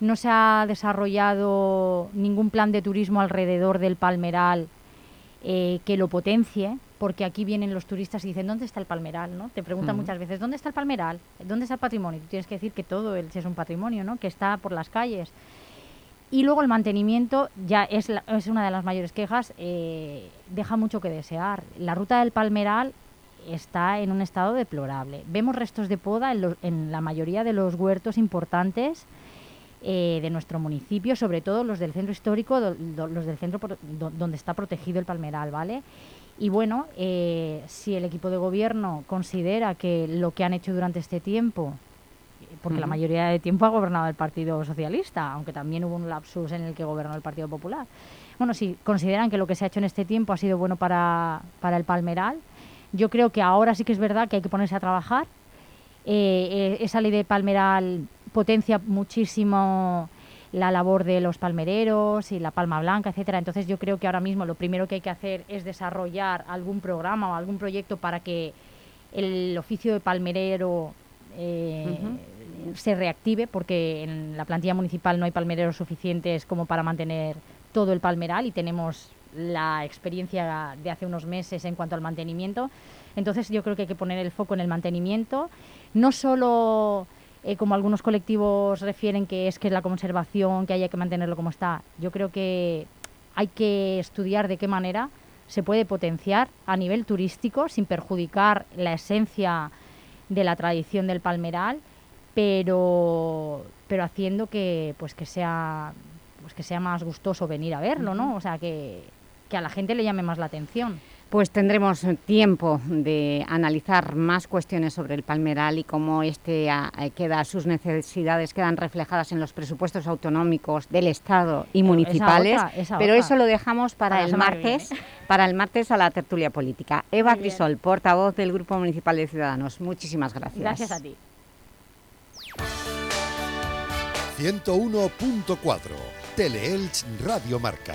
no se ha desarrollado ningún plan de turismo alrededor del palmeral eh, que lo potencie, porque aquí vienen los turistas y dicen, ¿dónde está el palmeral? ¿no? Te preguntan muchas veces, ¿dónde está el palmeral? ¿Dónde está el patrimonio? Tú tienes que decir que todo el, es un patrimonio, ¿no? que está por las calles. Y luego el mantenimiento ya es, la- es una de las mayores quejas, eh, deja mucho que desear. La ruta del Palmeral está en un estado deplorable. Vemos restos de poda en, los- en la mayoría de los huertos importantes eh, de nuestro municipio, sobre todo los del centro histórico, do- do- los del centro pro- do- donde está protegido el Palmeral, ¿vale? Y bueno, eh, si el equipo de gobierno considera que lo que han hecho durante este tiempo porque la mayoría de tiempo ha gobernado el Partido Socialista, aunque también hubo un lapsus en el que gobernó el Partido Popular. Bueno, si consideran que lo que se ha hecho en este tiempo ha sido bueno para, para el Palmeral, yo creo que ahora sí que es verdad que hay que ponerse a trabajar. Eh, eh, esa ley de Palmeral potencia muchísimo la labor de los palmereros y la palma blanca, etcétera. Entonces yo creo que ahora mismo lo primero que hay que hacer es desarrollar algún programa o algún proyecto para que el oficio de palmerero eh, se reactive, porque en la plantilla municipal no hay palmereros suficientes como para mantener todo el palmeral y tenemos la experiencia de hace unos meses en cuanto al mantenimiento. Entonces yo creo que hay que poner el foco en el mantenimiento, no solo eh, como algunos colectivos refieren que es que es la conservación, que haya que mantenerlo como está. Yo creo que hay que estudiar de qué manera se puede potenciar a nivel turístico sin perjudicar la esencia de la tradición del palmeral, pero, pero haciendo que pues que sea pues que sea más gustoso venir a verlo, ¿no? O sea que, que a la gente le llame más la atención. Pues tendremos tiempo de analizar más cuestiones sobre el Palmeral y cómo este ah, eh, queda, sus necesidades quedan reflejadas en los presupuestos autonómicos del Estado y Esa municipales, otra, esa pero otra. eso lo dejamos para, el martes, para el martes a la tertulia política. Eva Muy bien. Crisol, portavoz del Grupo Municipal de Ciudadanos, muchísimas gracias. Gracias a ti. 101.4 Teleelch Radio Marca.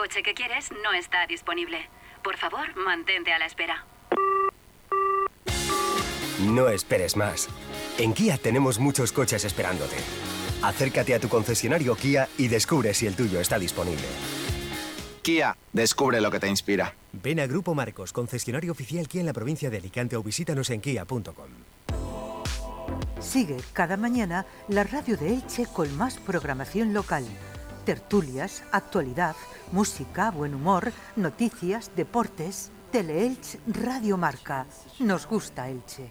El coche que quieres no está disponible. Por favor, mantente a la espera. No esperes más. En Kia tenemos muchos coches esperándote. Acércate a tu concesionario Kia y descubre si el tuyo está disponible. Kia, descubre lo que te inspira. Ven a Grupo Marcos, concesionario oficial Kia en la provincia de Alicante o visítanos en kia.com. Sigue cada mañana la radio de Elche con más programación local. Tertulias, actualidad, música, buen humor, noticias, deportes. Teleelch Radio Marca. Nos gusta Elche.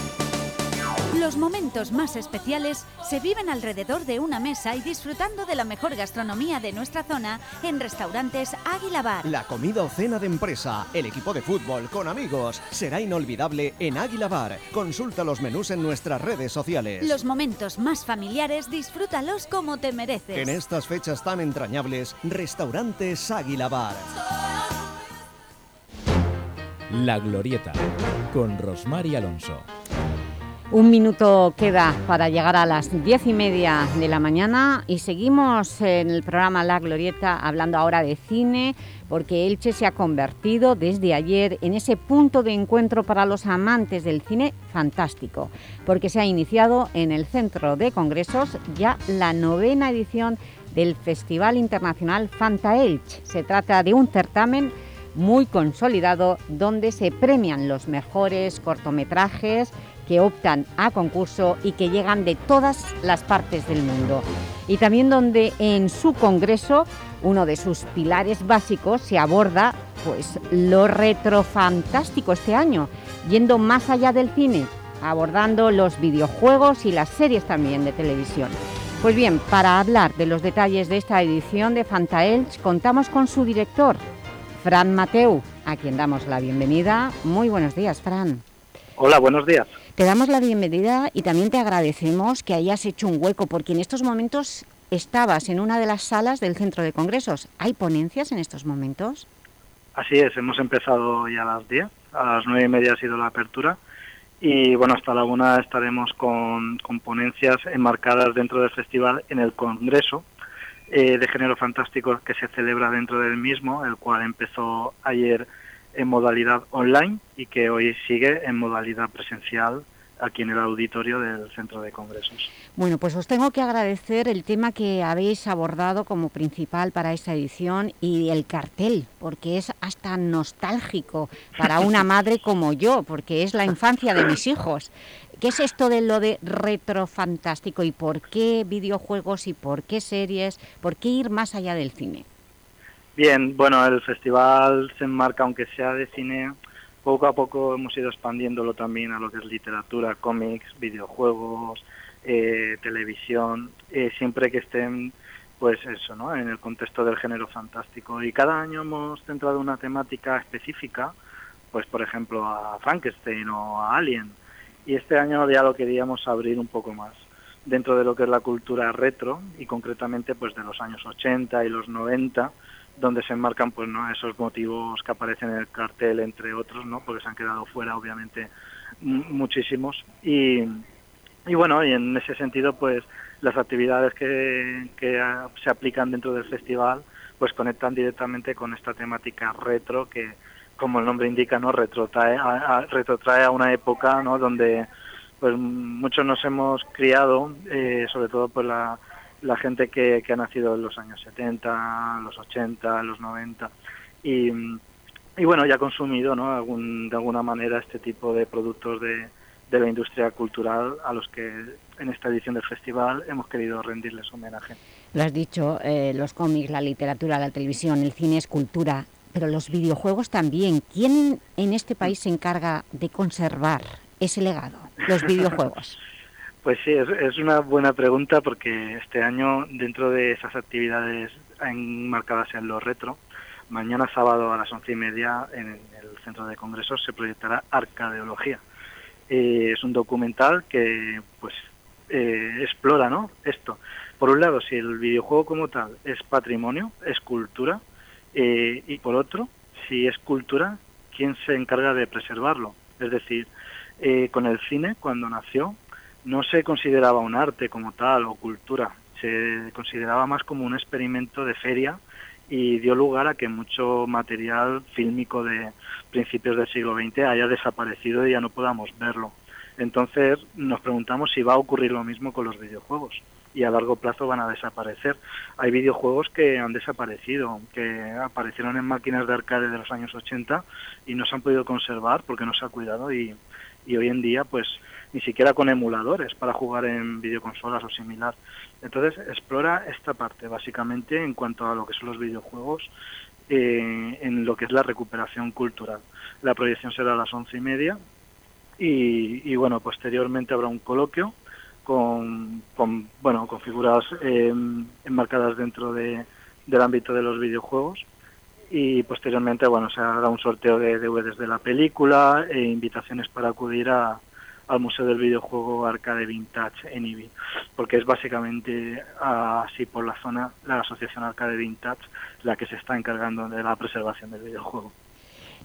Los momentos más especiales se viven alrededor de una mesa y disfrutando de la mejor gastronomía de nuestra zona en restaurantes Águila Bar. La comida o cena de empresa, el equipo de fútbol con amigos, será inolvidable en Águila Bar. Consulta los menús en nuestras redes sociales. Los momentos más familiares disfrútalos como te mereces. En estas fechas tan entrañables, restaurantes Águila Bar. La Glorieta, con Rosmar y Alonso. Un minuto queda para llegar a las diez y media de la mañana y seguimos en el programa La Glorieta hablando ahora de cine porque Elche se ha convertido desde ayer en ese punto de encuentro para los amantes del cine fantástico porque se ha iniciado en el Centro de Congresos ya la novena edición del Festival Internacional Fanta Elche. Se trata de un certamen muy consolidado donde se premian los mejores cortometrajes que optan a concurso y que llegan de todas las partes del mundo. Y también donde en su congreso, uno de sus pilares básicos, se aborda pues, lo retrofantástico este año, yendo más allá del cine, abordando los videojuegos y las series también de televisión. Pues bien, para hablar de los detalles de esta edición de Fantaelch, contamos con su director, Fran Mateu, a quien damos la bienvenida. Muy buenos días, Fran. Hola, buenos días. Te damos la bienvenida y también te agradecemos que hayas hecho un hueco, porque en estos momentos estabas en una de las salas del Centro de Congresos. ¿Hay ponencias en estos momentos? Así es, hemos empezado ya a las 10, a las nueve y media ha sido la apertura y bueno, hasta la una estaremos con, con ponencias enmarcadas dentro del festival en el Congreso eh, de Género Fantástico que se celebra dentro del mismo, el cual empezó ayer en modalidad online y que hoy sigue en modalidad presencial aquí en el auditorio del Centro de Congresos. Bueno, pues os tengo que agradecer el tema que habéis abordado como principal para esta edición y el cartel, porque es hasta nostálgico para una madre como yo, porque es la infancia de mis hijos. ¿Qué es esto de lo de retrofantástico y por qué videojuegos y por qué series, por qué ir más allá del cine? Bien, bueno, el festival se enmarca, aunque sea de cine, poco a poco hemos ido expandiéndolo también a lo que es literatura, cómics, videojuegos, eh, televisión, eh, siempre que estén, pues eso, ¿no? En el contexto del género fantástico. Y cada año hemos centrado una temática específica, pues por ejemplo a Frankenstein o a Alien. Y este año ya lo queríamos abrir un poco más dentro de lo que es la cultura retro y concretamente pues de los años 80 y los 90 donde se enmarcan pues no esos motivos que aparecen en el cartel entre otros no porque se han quedado fuera obviamente muchísimos. Y, y bueno y en ese sentido pues las actividades que, que se aplican dentro del festival pues conectan directamente con esta temática retro que como el nombre indica no retrotrae a, retrotrae a una época no donde pues muchos nos hemos criado eh, sobre todo por la la gente que, que ha nacido en los años 70, los 80, los 90 y, y bueno, ya ha consumido ¿no? Algún, de alguna manera este tipo de productos de, de la industria cultural a los que en esta edición del festival hemos querido rendirles homenaje. Lo has dicho, eh, los cómics, la literatura, la televisión, el cine es cultura, pero los videojuegos también. ¿Quién en este país se encarga de conservar ese legado, los videojuegos? Pues sí, es, una buena pregunta porque este año, dentro de esas actividades enmarcadas en lo retro, mañana sábado a las once y media en el Centro de Congresos se proyectará Arcadeología. Eh, es un documental que pues eh, explora ¿no? esto. Por un lado, si el videojuego como tal es patrimonio, es cultura, eh, y por otro, si es cultura, ¿quién se encarga de preservarlo? Es decir, con el cine, cuando nació, no se consideraba un arte como tal o cultura, se consideraba más como un experimento de feria y dio lugar a que mucho material fílmico de principios del siglo XX haya desaparecido y ya no podamos verlo. Entonces nos preguntamos si va a ocurrir lo mismo con los videojuegos y a largo plazo van a desaparecer. Hay videojuegos que han desaparecido, que aparecieron en máquinas de arcade de los años 80 y no se han podido conservar porque no se ha cuidado y, y hoy en día pues ni siquiera con emuladores para jugar en videoconsolas o similar. Entonces explora esta parte básicamente en cuanto a lo que son los videojuegos, eh, en lo que es la recuperación cultural. La proyección será a las once y media y, bueno, posteriormente habrá un coloquio con, bueno, con figuras eh, enmarcadas dentro de, del ámbito de los videojuegos y posteriormente bueno se hará un sorteo de DVDs de la película e invitaciones para acudir a, al Museo del Videojuego Arcade Vintage en IBI, porque es básicamente así por la zona la Asociación Arcade Vintage la que se está encargando de la preservación del videojuego.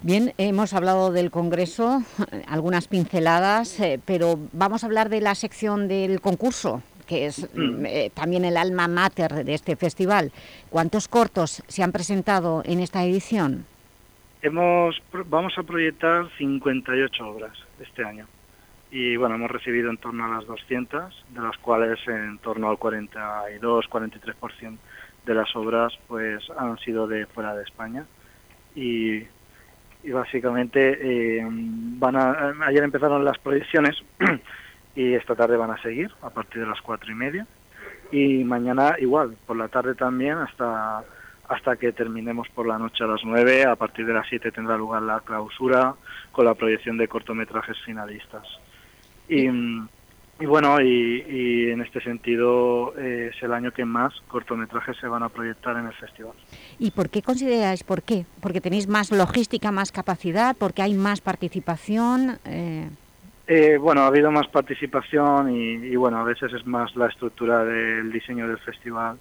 Bien, hemos hablado del Congreso, algunas pinceladas, eh, pero vamos a hablar de la sección del concurso, que es mm, eh, también el alma mater de este festival. ¿Cuántos cortos se han presentado en esta edición? Hemos, vamos a proyectar 58 obras este año y bueno, hemos recibido en torno a las 200, de las cuales en torno al 42-43% de las obras pues han sido de fuera de España. Y, básicamente eh, van a, ayer empezaron las proyecciones y esta tarde van a seguir a partir de las cuatro y media. Y mañana igual por la tarde también hasta hasta que terminemos por la noche a las 9 a partir de las 7 tendrá lugar la clausura con la proyección de cortometrajes finalistas y, y bueno, y, en este sentido eh, es el año que más cortometrajes se van a proyectar en el festival. ¿Y por qué consideráis por qué? ¿Porque tenéis más logística, más capacidad? ¿Porque hay más participación? Eh... Eh, bueno, ha habido más participación y, y, bueno, a veces es más la estructura del diseño del festival,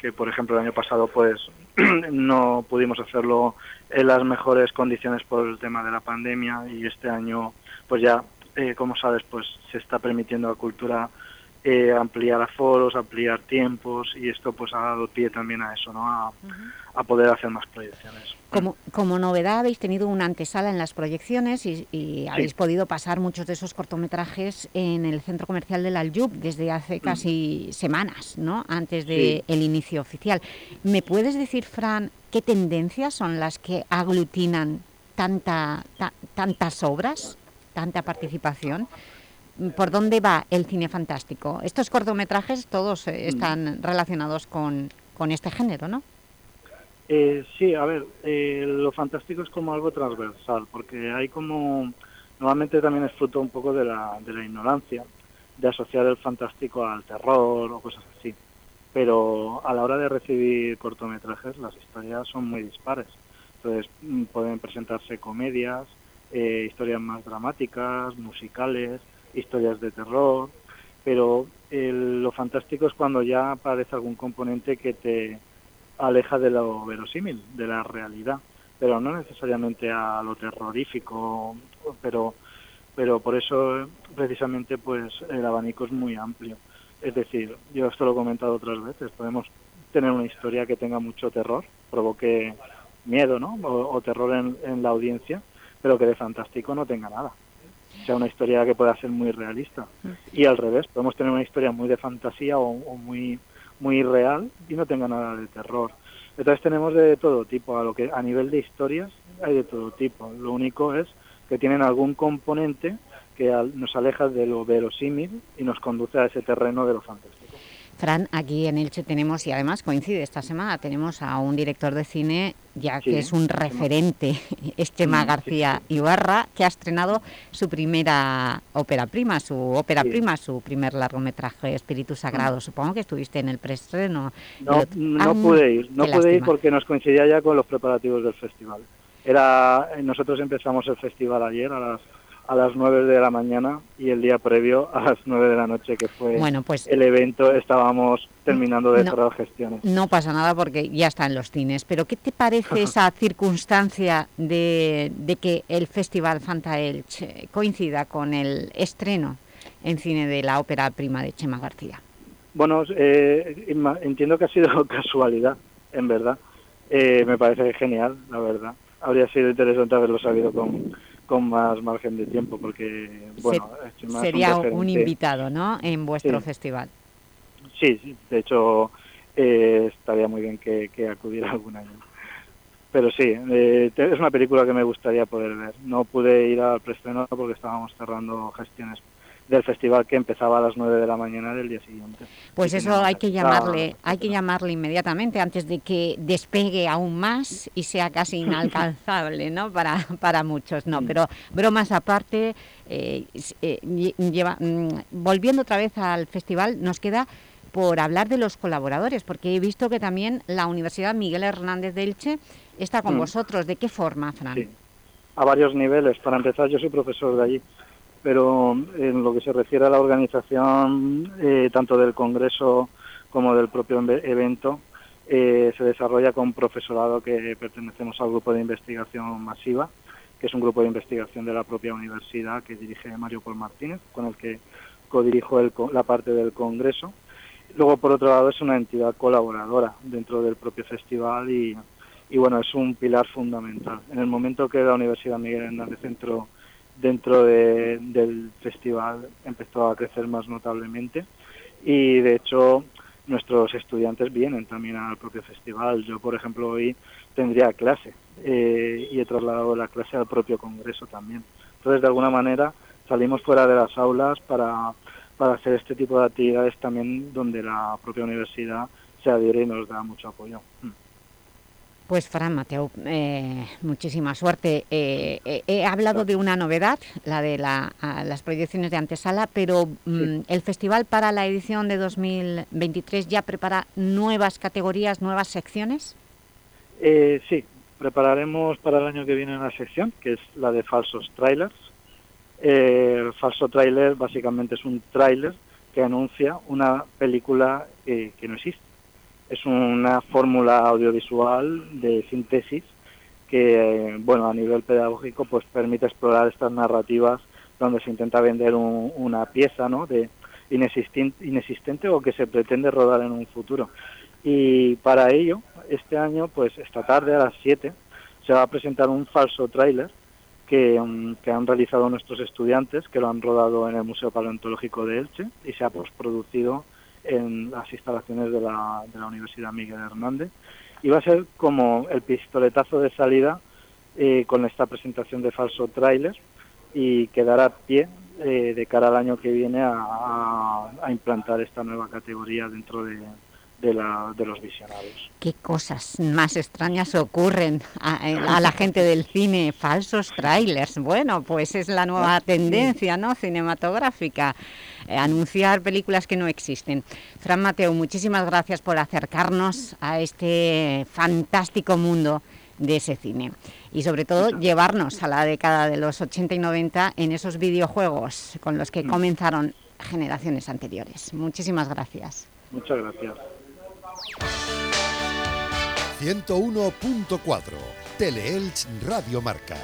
que por ejemplo el año pasado pues no pudimos hacerlo en las mejores condiciones por el tema de la pandemia y este año pues ya eh, como sabes, pues se está permitiendo a la cultura eh, ampliar aforos, ampliar tiempos y esto pues ha dado pie también a eso, ¿no? A, poder hacer más proyecciones. Como, como novedad habéis tenido una antesala en las proyecciones y, habéis podido pasar muchos de esos cortometrajes en el centro comercial del Aljub desde hace mm. casi semanas, ¿no? Antes del el inicio oficial. ¿Me puedes decir, Fran, qué tendencias son las que aglutinan tanta, tantas obras? Tanta participación. ¿Por dónde va el cine fantástico? Estos cortometrajes todos eh, mm. están relacionados con, con este género, ¿no? Eh, sí, a ver, eh, lo fantástico es como algo transversal, porque hay como, normalmente también es fruto un poco de la, de la ignorancia, de asociar el fantástico al terror o cosas así. Pero a la hora de recibir cortometrajes, las historias son muy dispares. Entonces mm, pueden presentarse comedias, eh, historias más dramáticas, musicales, historias de terror, pero lo fantástico es cuando ya aparece algún componente que te aleja de lo verosímil, de la realidad, pero no necesariamente a lo terrorífico, pero pero por eso precisamente pues el abanico es muy amplio. Es decir, yo esto lo he comentado otras veces, podemos tener una historia que tenga mucho terror, provoque miedo, ¿no? O, terror en la audiencia, pero que de fantástico no tenga nada. O sea, una historia que pueda ser muy realista. Y al revés, podemos tener una historia muy de fantasía o, muy, muy real y no tenga nada de terror. Entonces tenemos de todo tipo, a lo que a nivel de historias hay de todo tipo. Lo único es que tienen algún componente que nos aleja de lo verosímil y nos conduce a ese terreno de lo fantástico. Fran, aquí en Elche tenemos, y además coincide esta semana, tenemos a un director de cine ya que es un referente, Estema García Ibarra, que ha estrenado su primera ópera prima, su ópera prima, su primer largometraje Espíritu Sagrado. Mm. Supongo que estuviste en el preestreno. No, no pude ir, no pude ir porque nos coincidía ya con los preparativos del festival. Era, nosotros empezamos el festival ayer a las a las 9 de la mañana y el día previo a las 9 de la noche, que fue bueno, pues, el evento, estábamos terminando de cerrar gestiones. No pasa nada porque ya está en los cines, pero ¿qué te parece esa circunstancia de, de, que el Festival Fanta Elche coincida con el estreno en cine de la ópera prima de Chema García. Bueno, eh, entiendo que ha sido casualidad, en verdad. Eh, me parece genial, la verdad. Habría sido interesante haberlo sabido con, con más margen de tiempo, porque, bueno, Se- Sería un, invitado, ¿no?, en vuestro Sí. festival. Sí, sí, de hecho eh, estaría muy bien que, que acudiera algún año. Pero sí, eh, es una película que me gustaría poder ver. No pude ir al preestreno porque estábamos cerrando gestiones del festival que empezaba a las 9 de la mañana del día siguiente. Pues eso hay que llamarle, hay que llamarle inmediatamente antes de que despegue aún más y sea casi inalcanzable, ¿no? Para, para muchos, no. Pero bromas aparte, eh, eh, lle- lleva, mm, volviendo otra vez al festival, nos queda por hablar de los colaboradores, porque he visto que también la Universidad Miguel Hernández de Elche está con Mm. vosotros. ¿De qué forma, Fran? Sí. a varios niveles. Para empezar, yo soy profesor de allí, pero en lo que se refiere a la organización, eh, tanto del Congreso como del propio evento, eh, se desarrolla con profesorado que pertenecemos al grupo de investigación masiva, que es un grupo de investigación de la propia universidad que dirige Mario Paul Martínez, con el que codirijo el la parte del Congreso. Luego, por otro lado, es una entidad colaboradora dentro del propio festival y, y bueno, es un pilar fundamental. En el momento que la Universidad Miguel Hernández entró dentro de- del festival, empezó a crecer más notablemente y de hecho nuestros estudiantes vienen también al propio festival. Yo, por ejemplo, hoy tendría clase eh, y he trasladado la clase al propio congreso también. Entonces, de alguna manera, salimos fuera de las aulas para, para hacer este tipo de actividades también donde la propia universidad se adhiere y nos da mucho apoyo. Mm. Pues Fran Mateu, eh, muchísima suerte. Eh, eh, he hablado de una novedad, la de la- las proyecciones de antesala, pero mm, el festival para la edición de 2023 ya prepara nuevas categorías, nuevas secciones. Eh, sí, prepararemos para el año que viene una sección que es la de falsos trailers. El falso trailer básicamente es un trailer que anuncia una película que no existe. Es una fórmula audiovisual de síntesis que, eh, bueno, a nivel pedagógico, pues permite explorar estas narrativas donde se intenta vender un- una pieza, ¿no? De inexistente, inexistente o que se pretende rodar en un futuro. Y para ello, este año, pues esta tarde a las 7, se va a presentar un falso tráiler que, mm, que han realizado nuestros estudiantes, que lo han rodado en el Museo Paleontológico de Elche y se ha postproducido en las instalaciones de la, de la Universidad Miguel Hernández. Y va a ser como el pistoletazo de salida eh, con esta presentación de falso tráiler y quedará pie eh, de cara al año que viene a, a- a implantar esta nueva categoría dentro de, de, la- de los visionarios. ¿Qué cosas más extrañas ocurren a, a la gente del cine? Falsos trailers. Bueno, pues es la nueva tendencia ¿no? cinematográfica. eh, anunciar películas que no existen. Fran Mateo, muchísimas gracias por acercarnos a este fantástico mundo de ese cine. Y sobre todo llevarnos a la década de los 80 y 90 en esos videojuegos con los que comenzaron generaciones anteriores. Muchísimas gracias. Muchas gracias. 101.4 Teleelch Radio Marca.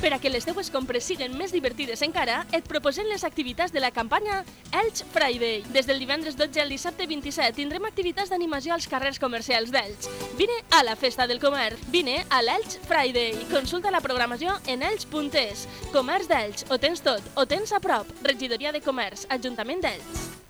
Per a que les teues compres siguen més divertides encara, et proposem les activitats de la campanya Elx Friday. Des del divendres 12 al dissabte 27 tindrem activitats d'animació als carrers comercials d'Elx. Vine a la Festa del Comerç, vine a l'Elx Friday. Consulta la programació en elx.es. Comerç d'Elx, ho tens tot, ho tens a prop. Regidoria de Comerç, Ajuntament d'Elx.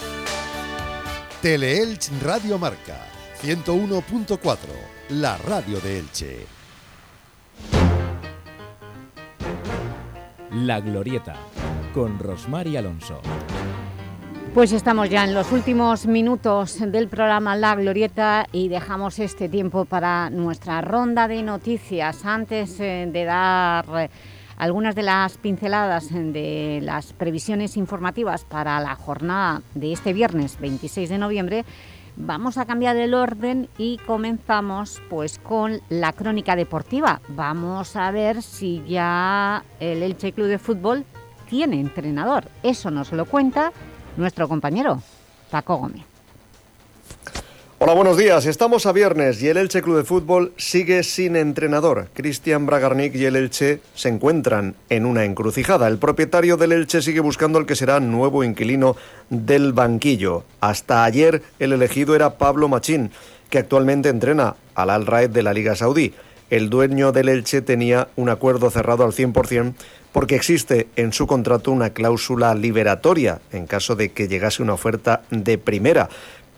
Teleelch Radio Marca 101.4, la radio de Elche. La Glorieta, con Rosmar y Alonso. Pues estamos ya en los últimos minutos del programa La Glorieta y dejamos este tiempo para nuestra ronda de noticias. Antes eh, de dar eh, algunas de las pinceladas de las previsiones informativas para la jornada de este viernes 26 de noviembre, vamos a cambiar el orden y comenzamos pues con la crónica deportiva. Vamos a ver si ya el Elche Club de Fútbol tiene entrenador. Eso nos lo cuenta nuestro compañero Paco Gómez. Hola, buenos días. Estamos a viernes y el Elche Club de Fútbol sigue sin entrenador. Cristian Bragarnik y el Elche se encuentran en una encrucijada. El propietario del Elche sigue buscando el que será nuevo inquilino del banquillo. Hasta ayer el elegido era Pablo Machín, que actualmente entrena al Al Raed de la Liga Saudí. El dueño del Elche tenía un acuerdo cerrado al 100% porque existe en su contrato una cláusula liberatoria en caso de que llegase una oferta de primera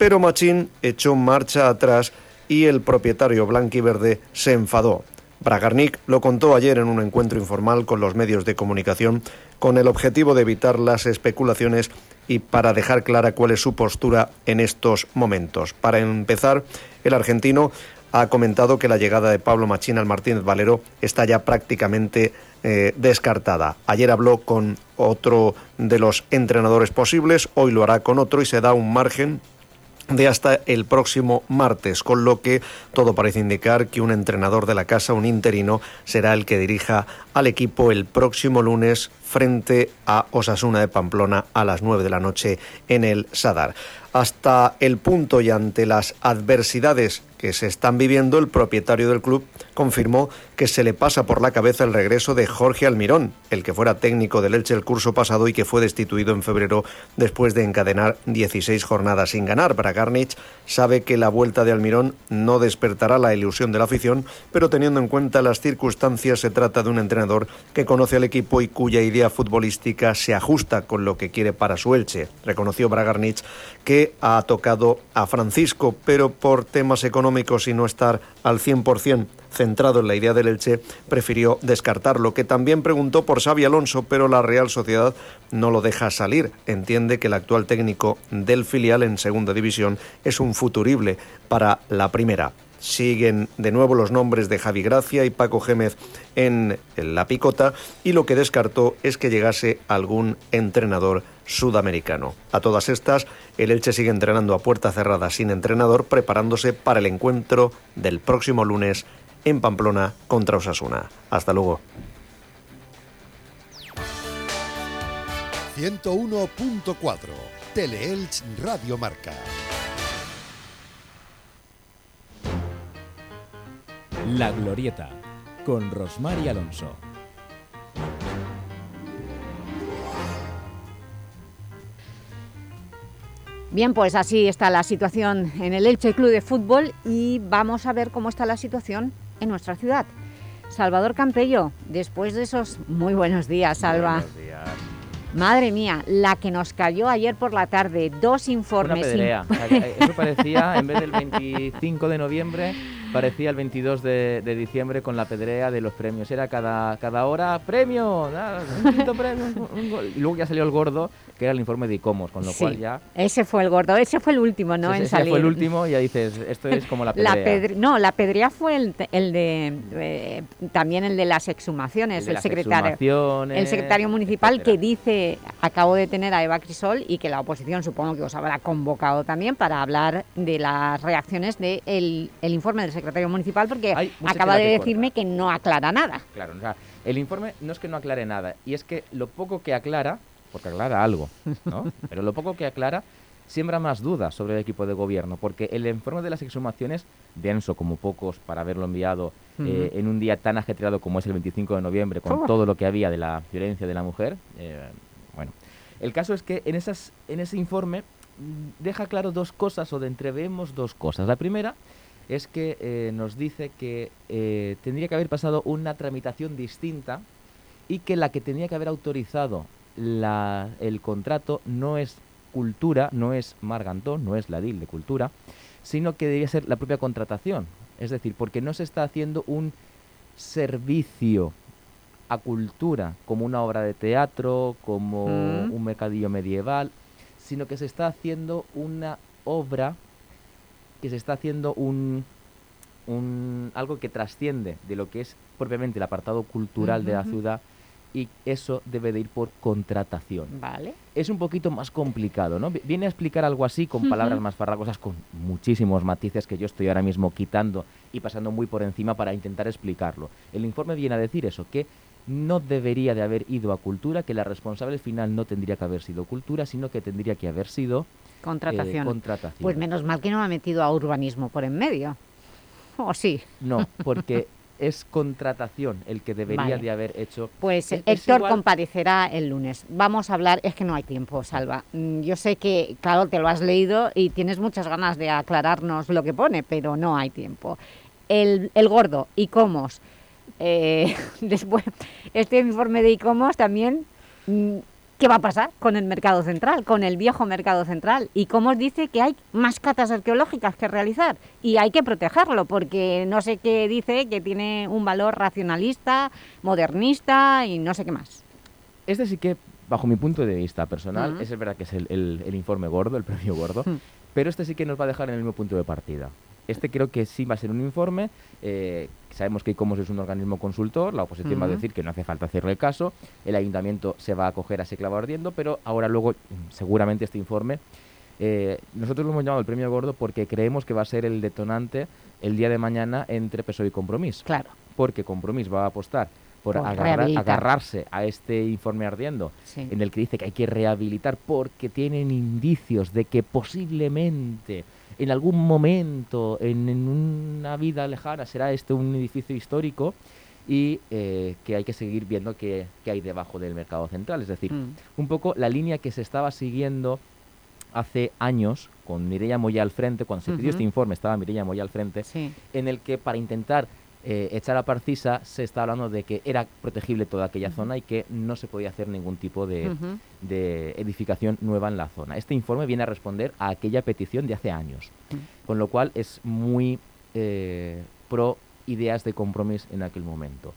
pero Machín echó marcha atrás y el propietario blanquiverde se enfadó. Bragarnik lo contó ayer en un encuentro informal con los medios de comunicación con el objetivo de evitar las especulaciones y para dejar clara cuál es su postura en estos momentos. Para empezar, el argentino ha comentado que la llegada de Pablo Machín al Martínez Valero está ya prácticamente eh, descartada. Ayer habló con otro de los entrenadores posibles, hoy lo hará con otro y se da un margen de hasta el próximo martes, con lo que todo parece indicar que un entrenador de la casa, un interino, será el que dirija al equipo el próximo lunes frente a Osasuna de Pamplona a las 9 de la noche en el Sadar. Hasta el punto y ante las adversidades que se están viviendo, el propietario del club confirmó que se le pasa por la cabeza el regreso de Jorge Almirón, el que fuera técnico del Elche el curso pasado y que fue destituido en febrero después de encadenar 16 jornadas sin ganar. Bragarnich sabe que la vuelta de Almirón no despertará la ilusión de la afición, pero teniendo en cuenta las circunstancias se trata de un entrenador que conoce al equipo y cuya idea futbolística se ajusta con lo que quiere para su Elche. Reconoció Bragarnich que ha tocado a Francisco, pero por temas económicos y no estar al 100% centrado en la idea del Elche, prefirió descartarlo, que también preguntó por Xavi Alonso, pero la Real Sociedad no lo deja salir. Entiende que el actual técnico del filial en segunda división es un futurible para la primera. Siguen de nuevo los nombres de Javi Gracia y Paco Gémez en la picota y lo que descartó es que llegase algún entrenador sudamericano. A todas estas, el Elche sigue entrenando a puerta cerrada sin entrenador, preparándose para el encuentro del próximo lunes en Pamplona contra Osasuna. Hasta luego. 101.4 Teleelch Radio Marca. La Glorieta, con Rosmar y Alonso. Bien, pues así está la situación en el Elche Club de Fútbol y vamos a ver cómo está la situación en nuestra ciudad. Salvador Campello, después de esos... Muy buenos días, Salva. Buenos días. Madre mía, la que nos cayó ayer por la tarde, dos Una informes. pedrea. O sea, que Eso parecía, en vez del 25 de noviembre, parecía el 22 de, de diciembre con la pedrea de los premios. Era cada, cada hora premio, ah, un quinto premio. un- un gol. Y luego ya salió el gordo, que era el informe de ICOMOS, con lo Sí, cual ya... Ese fue el gordo, ese fue el último, ¿no? ese- en ese salir. fue el último y ya dices, esto es como la pedrea. La pedre- no, la pedrea fue el, el de eh, también el de las exhumaciones, El de el, las secretario, exhumaciones, el secretario municipal que dice acabo de tener a Eva Crisol y que la oposición supongo que os habrá convocado también para hablar de las reacciones del el informe del secretario municipal porque acaba de decirme que no aclara nada. Claro, o sea, el informe no es que no aclare nada, y es que lo poco que aclara, porque aclara algo, ¿no? Pero lo poco que aclara siembra más dudas sobre el equipo de gobierno, porque el informe de las exhumaciones, denso como pocos para haberlo enviado eh, en un día tan ajetreado como es el 25 de noviembre, con Oh. todo lo que había de la violencia de la mujer, eh, bueno, el caso es que en, esas, en ese informe mm, deja claro dos cosas, o de entrevemos dos cosas. La primera es que eh, nos dice que eh, tendría que haber pasado una tramitación distinta y que la que tenía que haber autorizado la- el contrato no es cultura, no es Margantón, no es la DIL de cultura, sino que debía ser la propia contratación. Es decir, porque no se está haciendo un servicio a cultura como una obra de teatro, como Mm. un mercadillo medieval, sino que se está haciendo una obra, que se está haciendo un, un algo que trasciende de lo que es propiamente el apartado cultural de la ciudad y eso debe de ir por contratación. Vale. Es un poquito más complicado, ¿no? Vi- Viene a explicar algo así con palabras más farragosas, con muchísimos matices que yo estoy ahora mismo quitando y pasando muy por encima para intentar explicarlo. El informe viene a decir eso, que no debería de haber ido a cultura, que la responsable final no tendría que haber sido cultura, sino que tendría que haber sido eh, Contratación. Pues menos mal que no ha metido a urbanismo por en medio. ¿O sí? No, porque es contratación el que debería Vale. de haber hecho. Pues Es- Héctor comparecerá el lunes. Vamos a hablar, es que no hay tiempo, Salva. Mm, Yo sé que, claro, te lo has leído y tienes muchas ganas de aclararnos lo que pone, pero no hay tiempo. El, el gordo, ICOMOS. Eh, después, este informe de ICOMOS también, mm, ¿qué va a pasar con el mercado central, con el viejo mercado central? ICOMOS dice que hay más catas arqueológicas que realizar y hay que protegerlo porque no sé qué dice, que tiene un valor racionalista, modernista y no sé qué más. Este sí que, bajo mi punto de vista personal, Ujú. es verdad que es el, el- el informe gordo, el premio gordo, pero este sí que nos va a dejar en el mismo punto de partida. Este creo que sí va a ser un informe, eh, sabemos que ICOMOS es un organismo consultor, la oposición va a decir que no hace falta hacerle caso, el ayuntamiento se va a acoger a ese clavo ardiendo, pero ahora luego mm, seguramente este informe, eh, nosotros lo hemos llamado el premio gordo porque creemos que va a ser el detonante el día de mañana entre PSOE y Compromís. Claro. Porque Compromís va a apostar por, Por agarrar- rehabilitar. agarrarse a este informe ardiendo, Sí. en el que dice que hay que rehabilitar porque tienen indicios de que posiblemente en algún momento, en, en una vida lejana, será este un edificio histórico y eh, que hay que seguir viendo qué, hay debajo del mercado central. Es decir, Mm. un poco la línea que se estaba siguiendo hace años con Mireia Moya al frente, cuando se pidió este informe estaba Mireia Moya al frente, en el que para intentar eh, echar a Parcisa se está hablando de que era protegible toda aquella zona y que no se podía hacer ningún tipo de, edificación nueva en la zona. Este informe viene a responder a aquella petición de hace años, con lo cual es muy eh, pro ideas de compromiso en aquel momento.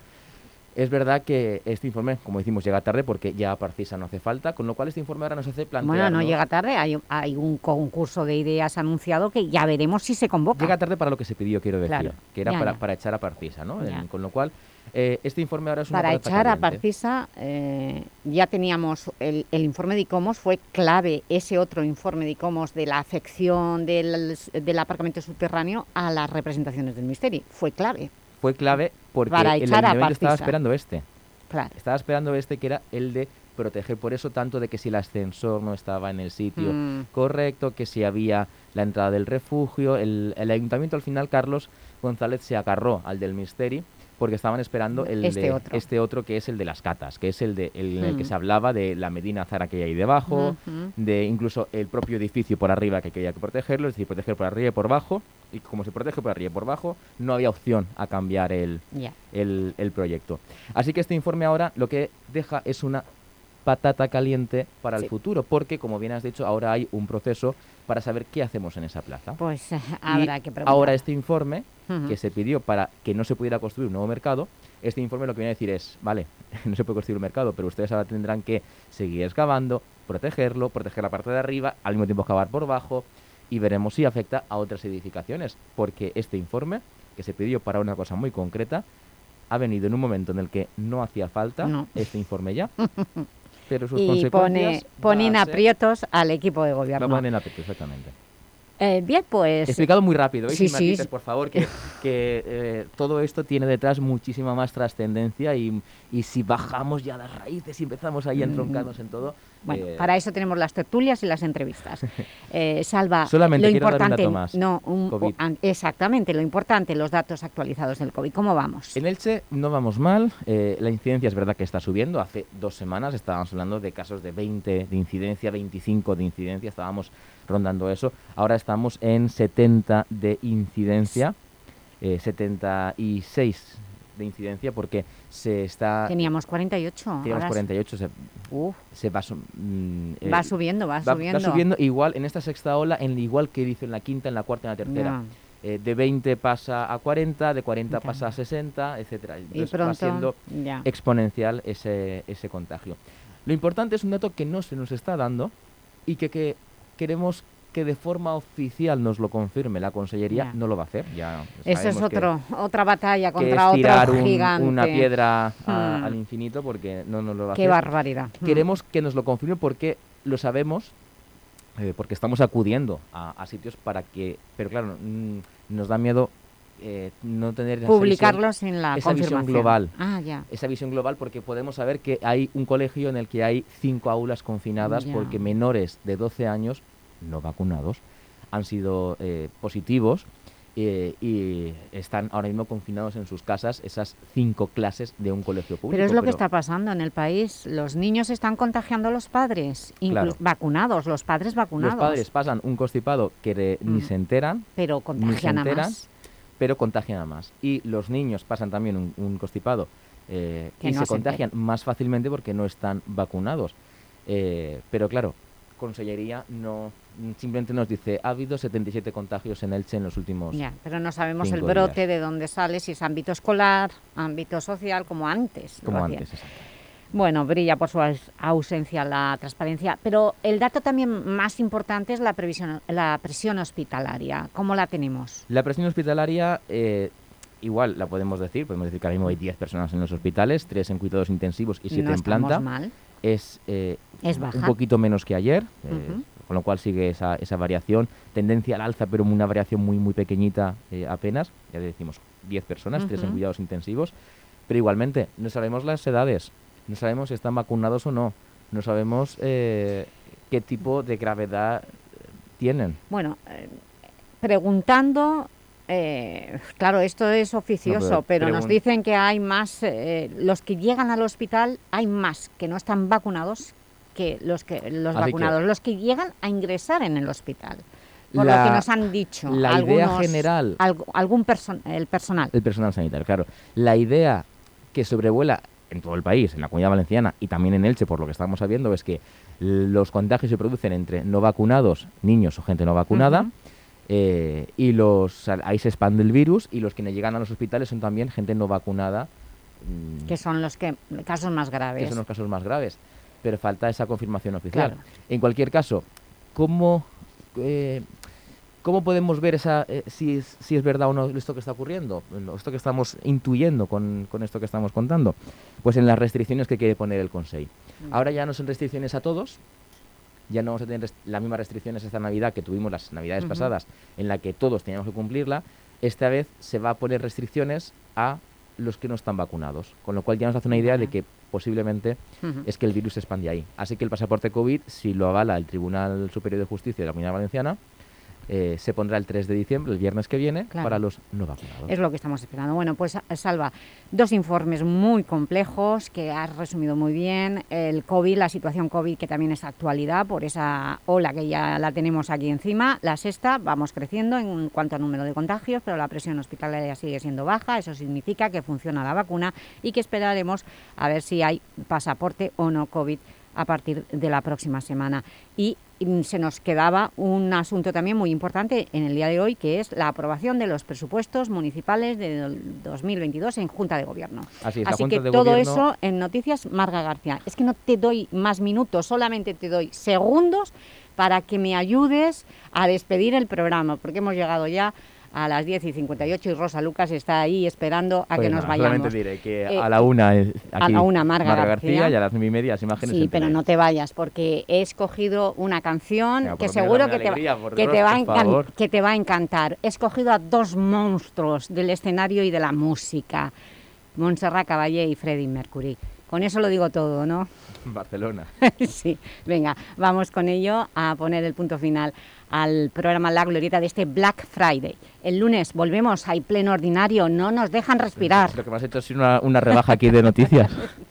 Es verdad que este informe, como decimos, llega tarde porque ya a Parcisa no hace falta, con lo cual este informe ahora nos hace plantear... Bueno, no llega tarde, hay, hay un concurso de ideas anunciado que ya veremos si se convoca. Llega tarde para lo que se pidió, quiero decir, Claro, que era ya, para, ya. para echar a Parcisa, ¿no? En- con lo cual, eh, este informe ahora es una Para echar a. Parcisa, eh, ya teníamos el, el informe de ICOMOS, fue clave ese otro informe de ICOMOS de la afección del, del aparcamiento subterráneo a las representaciones del misterio. Fue clave. Fue clave porque Para el ayuntamiento estaba esperando este. Claro. Estaba esperando este que era el de proteger, por eso tanto de que si el ascensor no estaba en el sitio Mm. correcto, que si había la entrada del refugio, el, el ayuntamiento al final, Carlos González se agarró al del Misteri porque estaban esperando el Este de, otro. este otro que es el de las catas, que es el de el, en el que Mm. se hablaba de la Medina Zara que hay ahí debajo, de incluso el propio edificio por arriba que quería que protegerlo, es decir, proteger por arriba y por abajo, y como se protege por arriba y por abajo, no había opción a cambiar el, el, el proyecto. Así que este informe ahora lo que deja es una patata caliente para Sí. el futuro, porque, como bien has dicho, ahora hay un proceso para saber qué hacemos en esa plaza. Pues eh, Y habrá que preguntar. ahora este informe que se pidió para que no se pudiera construir un nuevo mercado, este informe lo que viene a decir es, vale, no se puede construir un mercado, pero ustedes ahora tendrán que seguir excavando, protegerlo, proteger la parte de arriba, al mismo tiempo excavar por bajo y veremos si afecta a otras edificaciones, porque este informe que se pidió para una cosa muy concreta ha venido en un momento en el que no hacía falta No. este informe ya. Pero sus y pone, consecuencias pone va en a ser- aprietos al equipo de gobierno. poner en aprietos, exactamente. Eh, bien, pues... He explicado muy rápido, ¿eh? Sí, Sin sí. matices, por favor, que, que eh, todo esto tiene detrás muchísima más trascendencia y, y si bajamos ya las raíces y empezamos ahí a entroncarnos en todo... Bueno, eh, para eso tenemos las tertulias y las entrevistas. Salva, Solamente lo dar un importante, dato más. no, un- COVID. exactamente, lo importante, los datos actualizados del COVID. ¿Cómo vamos? En Elche no vamos mal, eh, la incidencia es verdad que está subiendo, hace dos semanas estábamos hablando de casos de 20 de incidencia, 25 de incidencia, estábamos rondando eso, ahora estamos en 70 de incidencia, eh, 76 de incidencia porque se está... Teníamos 48. Teníamos ahora 48, se, Uf. se va, su- mm, eh, Va subiendo, va subiendo. igual en esta sexta ola, en igual que dice en la quinta, en la cuarta, en la tercera. Eh, de 20 pasa a 40, de 40 pasa a 60, etcétera. Entonces va pronto, siendo ya. exponencial ese, ese contagio. Lo importante es un dato que no se nos está dando y que, que queremos que de forma oficial nos lo confirme la Consellería, Ya. no lo va a hacer. Ya Eso es que- otro, otra batalla que contra es tirar otro un- gigante. una piedra a- Hmm. al infinito porque no nos lo va a Qué hacer. barbaridad. Hmm. Queremos que nos lo confirme porque lo sabemos, eh, porque estamos acudiendo a, a sitios para que... Pero claro, mm, nos da miedo eh, no tener Publicarlos visión- en la esa visión global. Ah, ya. Esa visión global porque podemos saber que hay un colegio en el que hay cinco aulas confinadas Ya. porque menores de 12 años no vacunados han sido eh, positivos eh, y están ahora mismo confinados en sus casas esas cinco clases de un colegio público. Pero es lo que está pasando en el país. Los niños están contagiando a los padres, Claro. vacunados, los padres vacunados. Los padres pasan un constipado que ni se enteran, Pero ni se contagian a enteran, más. Pero contagian a más. Y los niños pasan también un, un constipado eh, y no se contagian más fácilmente porque no están vacunados. Eh, pero claro, Consellería no simplemente nos dice ha habido 77 contagios en Elche en los últimos Ya, pero no sabemos el brote días. de dónde sale, si es ámbito escolar, ámbito social, como antes. como antes. exacto. Bueno, brilla por su aus- ausencia la transparencia, pero el dato también más importante es la, previsión, la presión hospitalaria. ¿Cómo la tenemos? La presión hospitalaria, eh, igual la podemos decir, podemos decir que ahora mismo hay 10 personas en los hospitales, 3 en cuidados intensivos y 7 No en planta. mal. Es, eh, Es un baja. poquito menos que ayer, eh, Ujú. con lo cual sigue esa, esa variación, tendencia al alza, pero una variación muy muy pequeñita eh, apenas, ya decimos 10 personas, 3 en Ujú. cuidados intensivos, pero igualmente no sabemos las edades, no sabemos si están vacunados o no, no sabemos eh, qué tipo de gravedad eh, tienen. Bueno, eh, preguntando, eh, claro, esto es oficioso, No, pero, pero nos dicen que hay más, eh, los que llegan al hospital, hay más que no están vacunados que los, que, los Así que- vacunados, los que llegan a ingresar en el hospital. Por La- lo que nos han dicho la idea general- algo- algún perso- el personal. El personal sanitario, claro. La idea que sobrevuela en todo el país, en la Comunidad Valenciana y también en Elche, por lo que estamos sabiendo, es que los contagios se producen entre no vacunados, niños o gente no vacunada, eh, y los ahí se expande el virus y los que llegan a los hospitales son también gente no vacunada, mm, que son los que casos más graves. que son los casos más graves. Pero falta esa confirmación oficial. Claro. En cualquier caso, ¿cómo, eh, ¿cómo podemos ver esa, eh, si, es, si es verdad o no esto que está ocurriendo? Esto que estamos intuyendo con, con esto que estamos contando. Pues en las restricciones que quiere poner el Consejo. Ahora ya no son restricciones a todos, ya no vamos a tener las mismas restricciones esta Navidad que tuvimos las Navidades Ujú. pasadas, en la que todos teníamos que cumplirla. Esta vez se va a poner restricciones a los que no están vacunados, con lo cual ya nos hace una idea de que posiblemente Ujú. es que el virus se expande ahí. Así que el pasaporte COVID, si lo avala el Tribunal Superior de Justicia de la Comunidad Valenciana, eh, se pondrá el 3 de diciembre, el viernes que viene, Claro. para los no vacunados. Es lo que estamos esperando. Bueno, pues Salva, dos informes muy complejos que has resumido muy bien. El COVID, la situación COVID, que también es actualidad por esa ola que ya la tenemos aquí encima. La sexta, vamos creciendo en cuanto a número de contagios, pero la presión hospitalaria sigue siendo baja. Eso significa que funciona la vacuna y que esperaremos a ver si hay pasaporte o no COVID a partir de la próxima semana. Y se nos quedaba un asunto también muy importante en el día de hoy, que es la aprobación de los presupuestos municipales de 2022 en Junta de Gobierno. Así es, Así que de todo Gobierno- eso en Noticias Marga García. Es que no te doy más minutos, solamente te doy segundos para que me ayudes a despedir el programa, porque hemos llegado ya a las 10 y 58 y Rosa Lucas está ahí esperando a que Pues nos vayamos. Solamente diré que Eh, a la una a la una Marga Marga García. y a las nueve y media las imágenes Sí, pero no te vayas porque he escogido una canción que seguro que te, va, que, Dios, te va que te va a encantar. He escogido a dos monstruos del escenario y de la música, Montserrat Caballé y Freddie Mercury. Con eso lo digo todo, ¿no? Barcelona. sí, venga, vamos con ello a poner el punto final al programa La Glorieta de este Black Friday. El lunes volvemos, hay pleno ordinario, no nos dejan respirar. Lo que me has hecho es una, una rebaja aquí de noticias.